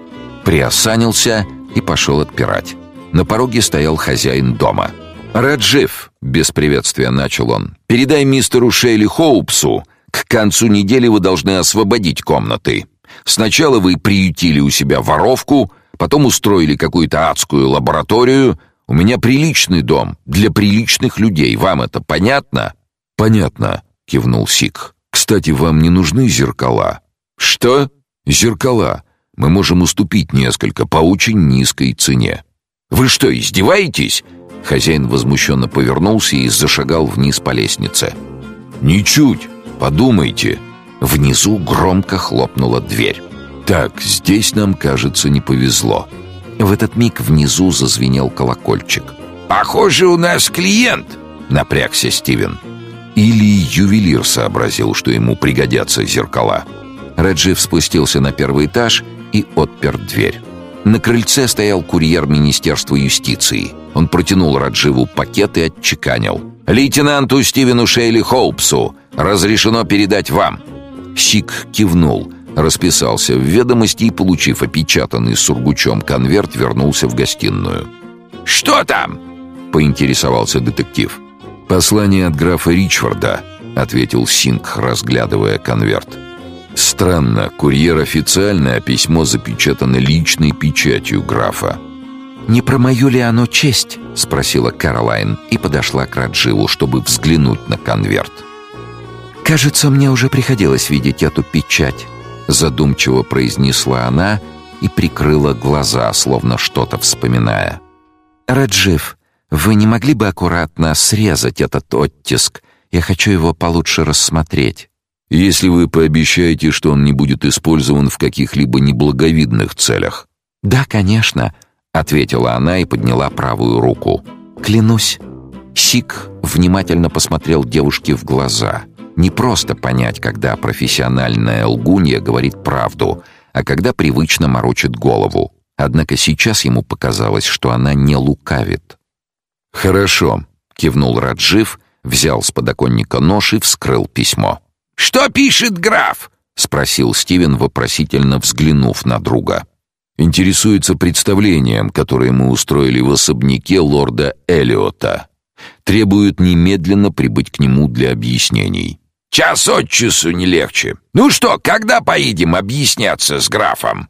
S4: приосанился и пошел отпирать. На пороге стоял хозяин дома. «Раджив», — без приветствия начал он, — «передай мистеру Шейли Хоупсу, к концу недели вы должны освободить комнаты. Сначала вы приютили у себя воровку, потом устроили какую-то адскую лабораторию. У меня приличный дом для приличных людей. Вам это понятно? Понятно, кивнул Сик. Кстати, вам не нужны зеркала. Что? Зеркала. Мы можем уступить несколько по очень низкой цене. Вы что, издеваетесь? Хозяин возмущенно повернулся и зашагал вниз по лестнице. Ничуть. Подумайте. Внизу громко хлопнула дверь. Так, здесь нам, кажется, не повезло. В этот миг внизу зазвенел колокольчик.
S2: «Похоже, у нас клиент!»
S4: — напрягся Стивен. Или ювелир сообразил, что ему пригодятся зеркала. Раджив спустился на первый этаж и отпер дверь. На крыльце стоял курьер Министерства юстиции. Он протянул Радживу пакет и отчеканил. «Лейтенанту Стивену Шейли Хоупсу разрешено передать вам». Сик кивнул, расписался в ведомости и, получив опечатанный сургучом конверт, вернулся в гостиную.
S2: «Что там?»
S4: — поинтересовался детектив. «Послание от графа Ричфорда», — ответил Синг, разглядывая конверт. «Странно, курьер официально, а письмо запечатано личной печатью графа». «Не про мою ли оно честь?» — спросила Каролайн и подошла к Радживу, чтобы взглянуть на конверт. «Кажется, мне уже приходилось видеть эту печать», — задумчиво произнесла она и прикрыла глаза, словно что-то вспоминая. «Раджив, вы не могли бы аккуратно срезать этот оттиск? Я хочу его получше рассмотреть». «Если вы пообещаете, что он не будет использован в каких-либо неблаговидных целях». «Да, конечно», — ответила она и подняла правую руку. «Клянусь». Сик внимательно посмотрел девушке в глаза. Не просто понять, когда профессиональная лгунья говорит правду, а когда привычно морочит голову. Однако сейчас ему показалось, что она не лукавит. «Хорошо», — кивнул Раджив, взял с подоконника нож и вскрыл письмо.
S2: «Что пишет граф?»
S4: — спросил Стивен, вопросительно взглянув на друга. «Интересуется представлением, которое мы устроили в особняке лорда Элиота. Требует немедленно прибыть к нему для объяснений».
S2: «Час от часу не легче. Ну что, когда поедем объясняться с графом?»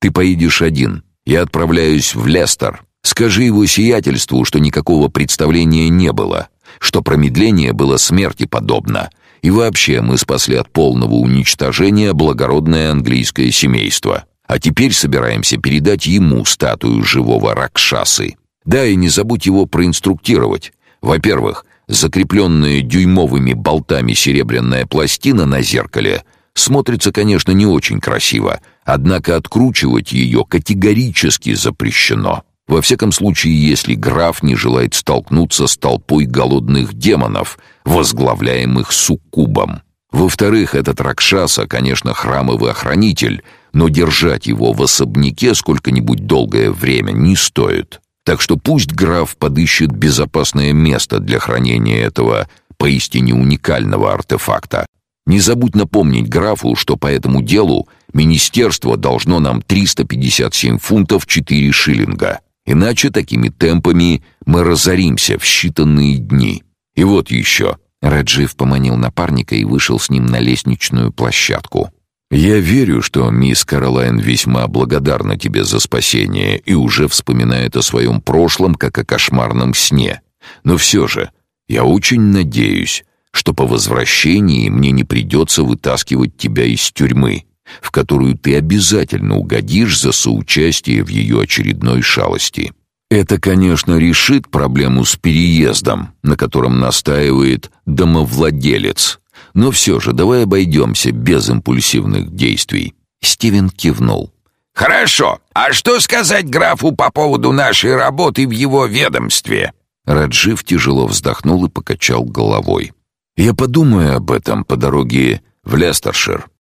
S4: «Ты поедешь один. Я отправляюсь в Лестер. Скажи его сиятельству, что никакого представления не было, что промедление было смерти подобно, и вообще мы спасли от полного уничтожения благородное английское семейство. А теперь собираемся передать ему статую живого Ракшасы. Да, и не забудь его проинструктировать. Во-первых, закрепленная дюймовыми болтами серебряная пластина на зеркале смотрится, конечно, не очень красиво,
S2: Однако откручивать ее категорически запрещено. Во всяком случае, если граф не желает столкнуться с толпой голодных демонов, возглавляемых суккубом. Во-вторых, этот Ракшаса, конечно, храмовый охранитель, но держать его в особняке сколько-нибудь долгое время не стоит. Так что пусть граф подыщет безопасное место для хранения этого поистине уникального артефакта. Не забудь напомнить графу, что по этому делу министерство должно нам 357 фунтов 4 шиллинга. Иначе такими темпами мы разоримся в считанные дни. И вот еще.
S4: Раджив поманил напарника и вышел с ним на лестничную площадку.
S2: Я верю, что мисс Каролайн весьма благодарна тебе за спасение и уже вспоминает о своем прошлом как о кошмарном сне. Но все же, я очень надеюсь, что по возвращении мне не придется вытаскивать тебя из тюрьмы в которую ты обязательно угодишь за соучастие в ее очередной шалости. Это, конечно, решит проблему с переездом, на котором настаивает домовладелец. Но все же давай обойдемся без импульсивных действий.
S4: Стивен кивнул.
S3: Хорошо. А что сказать графу по поводу нашей работы в его ведомстве?
S2: Раджив тяжело вздохнул и покачал головой. Я подумаю об этом по дороге в Лестершир.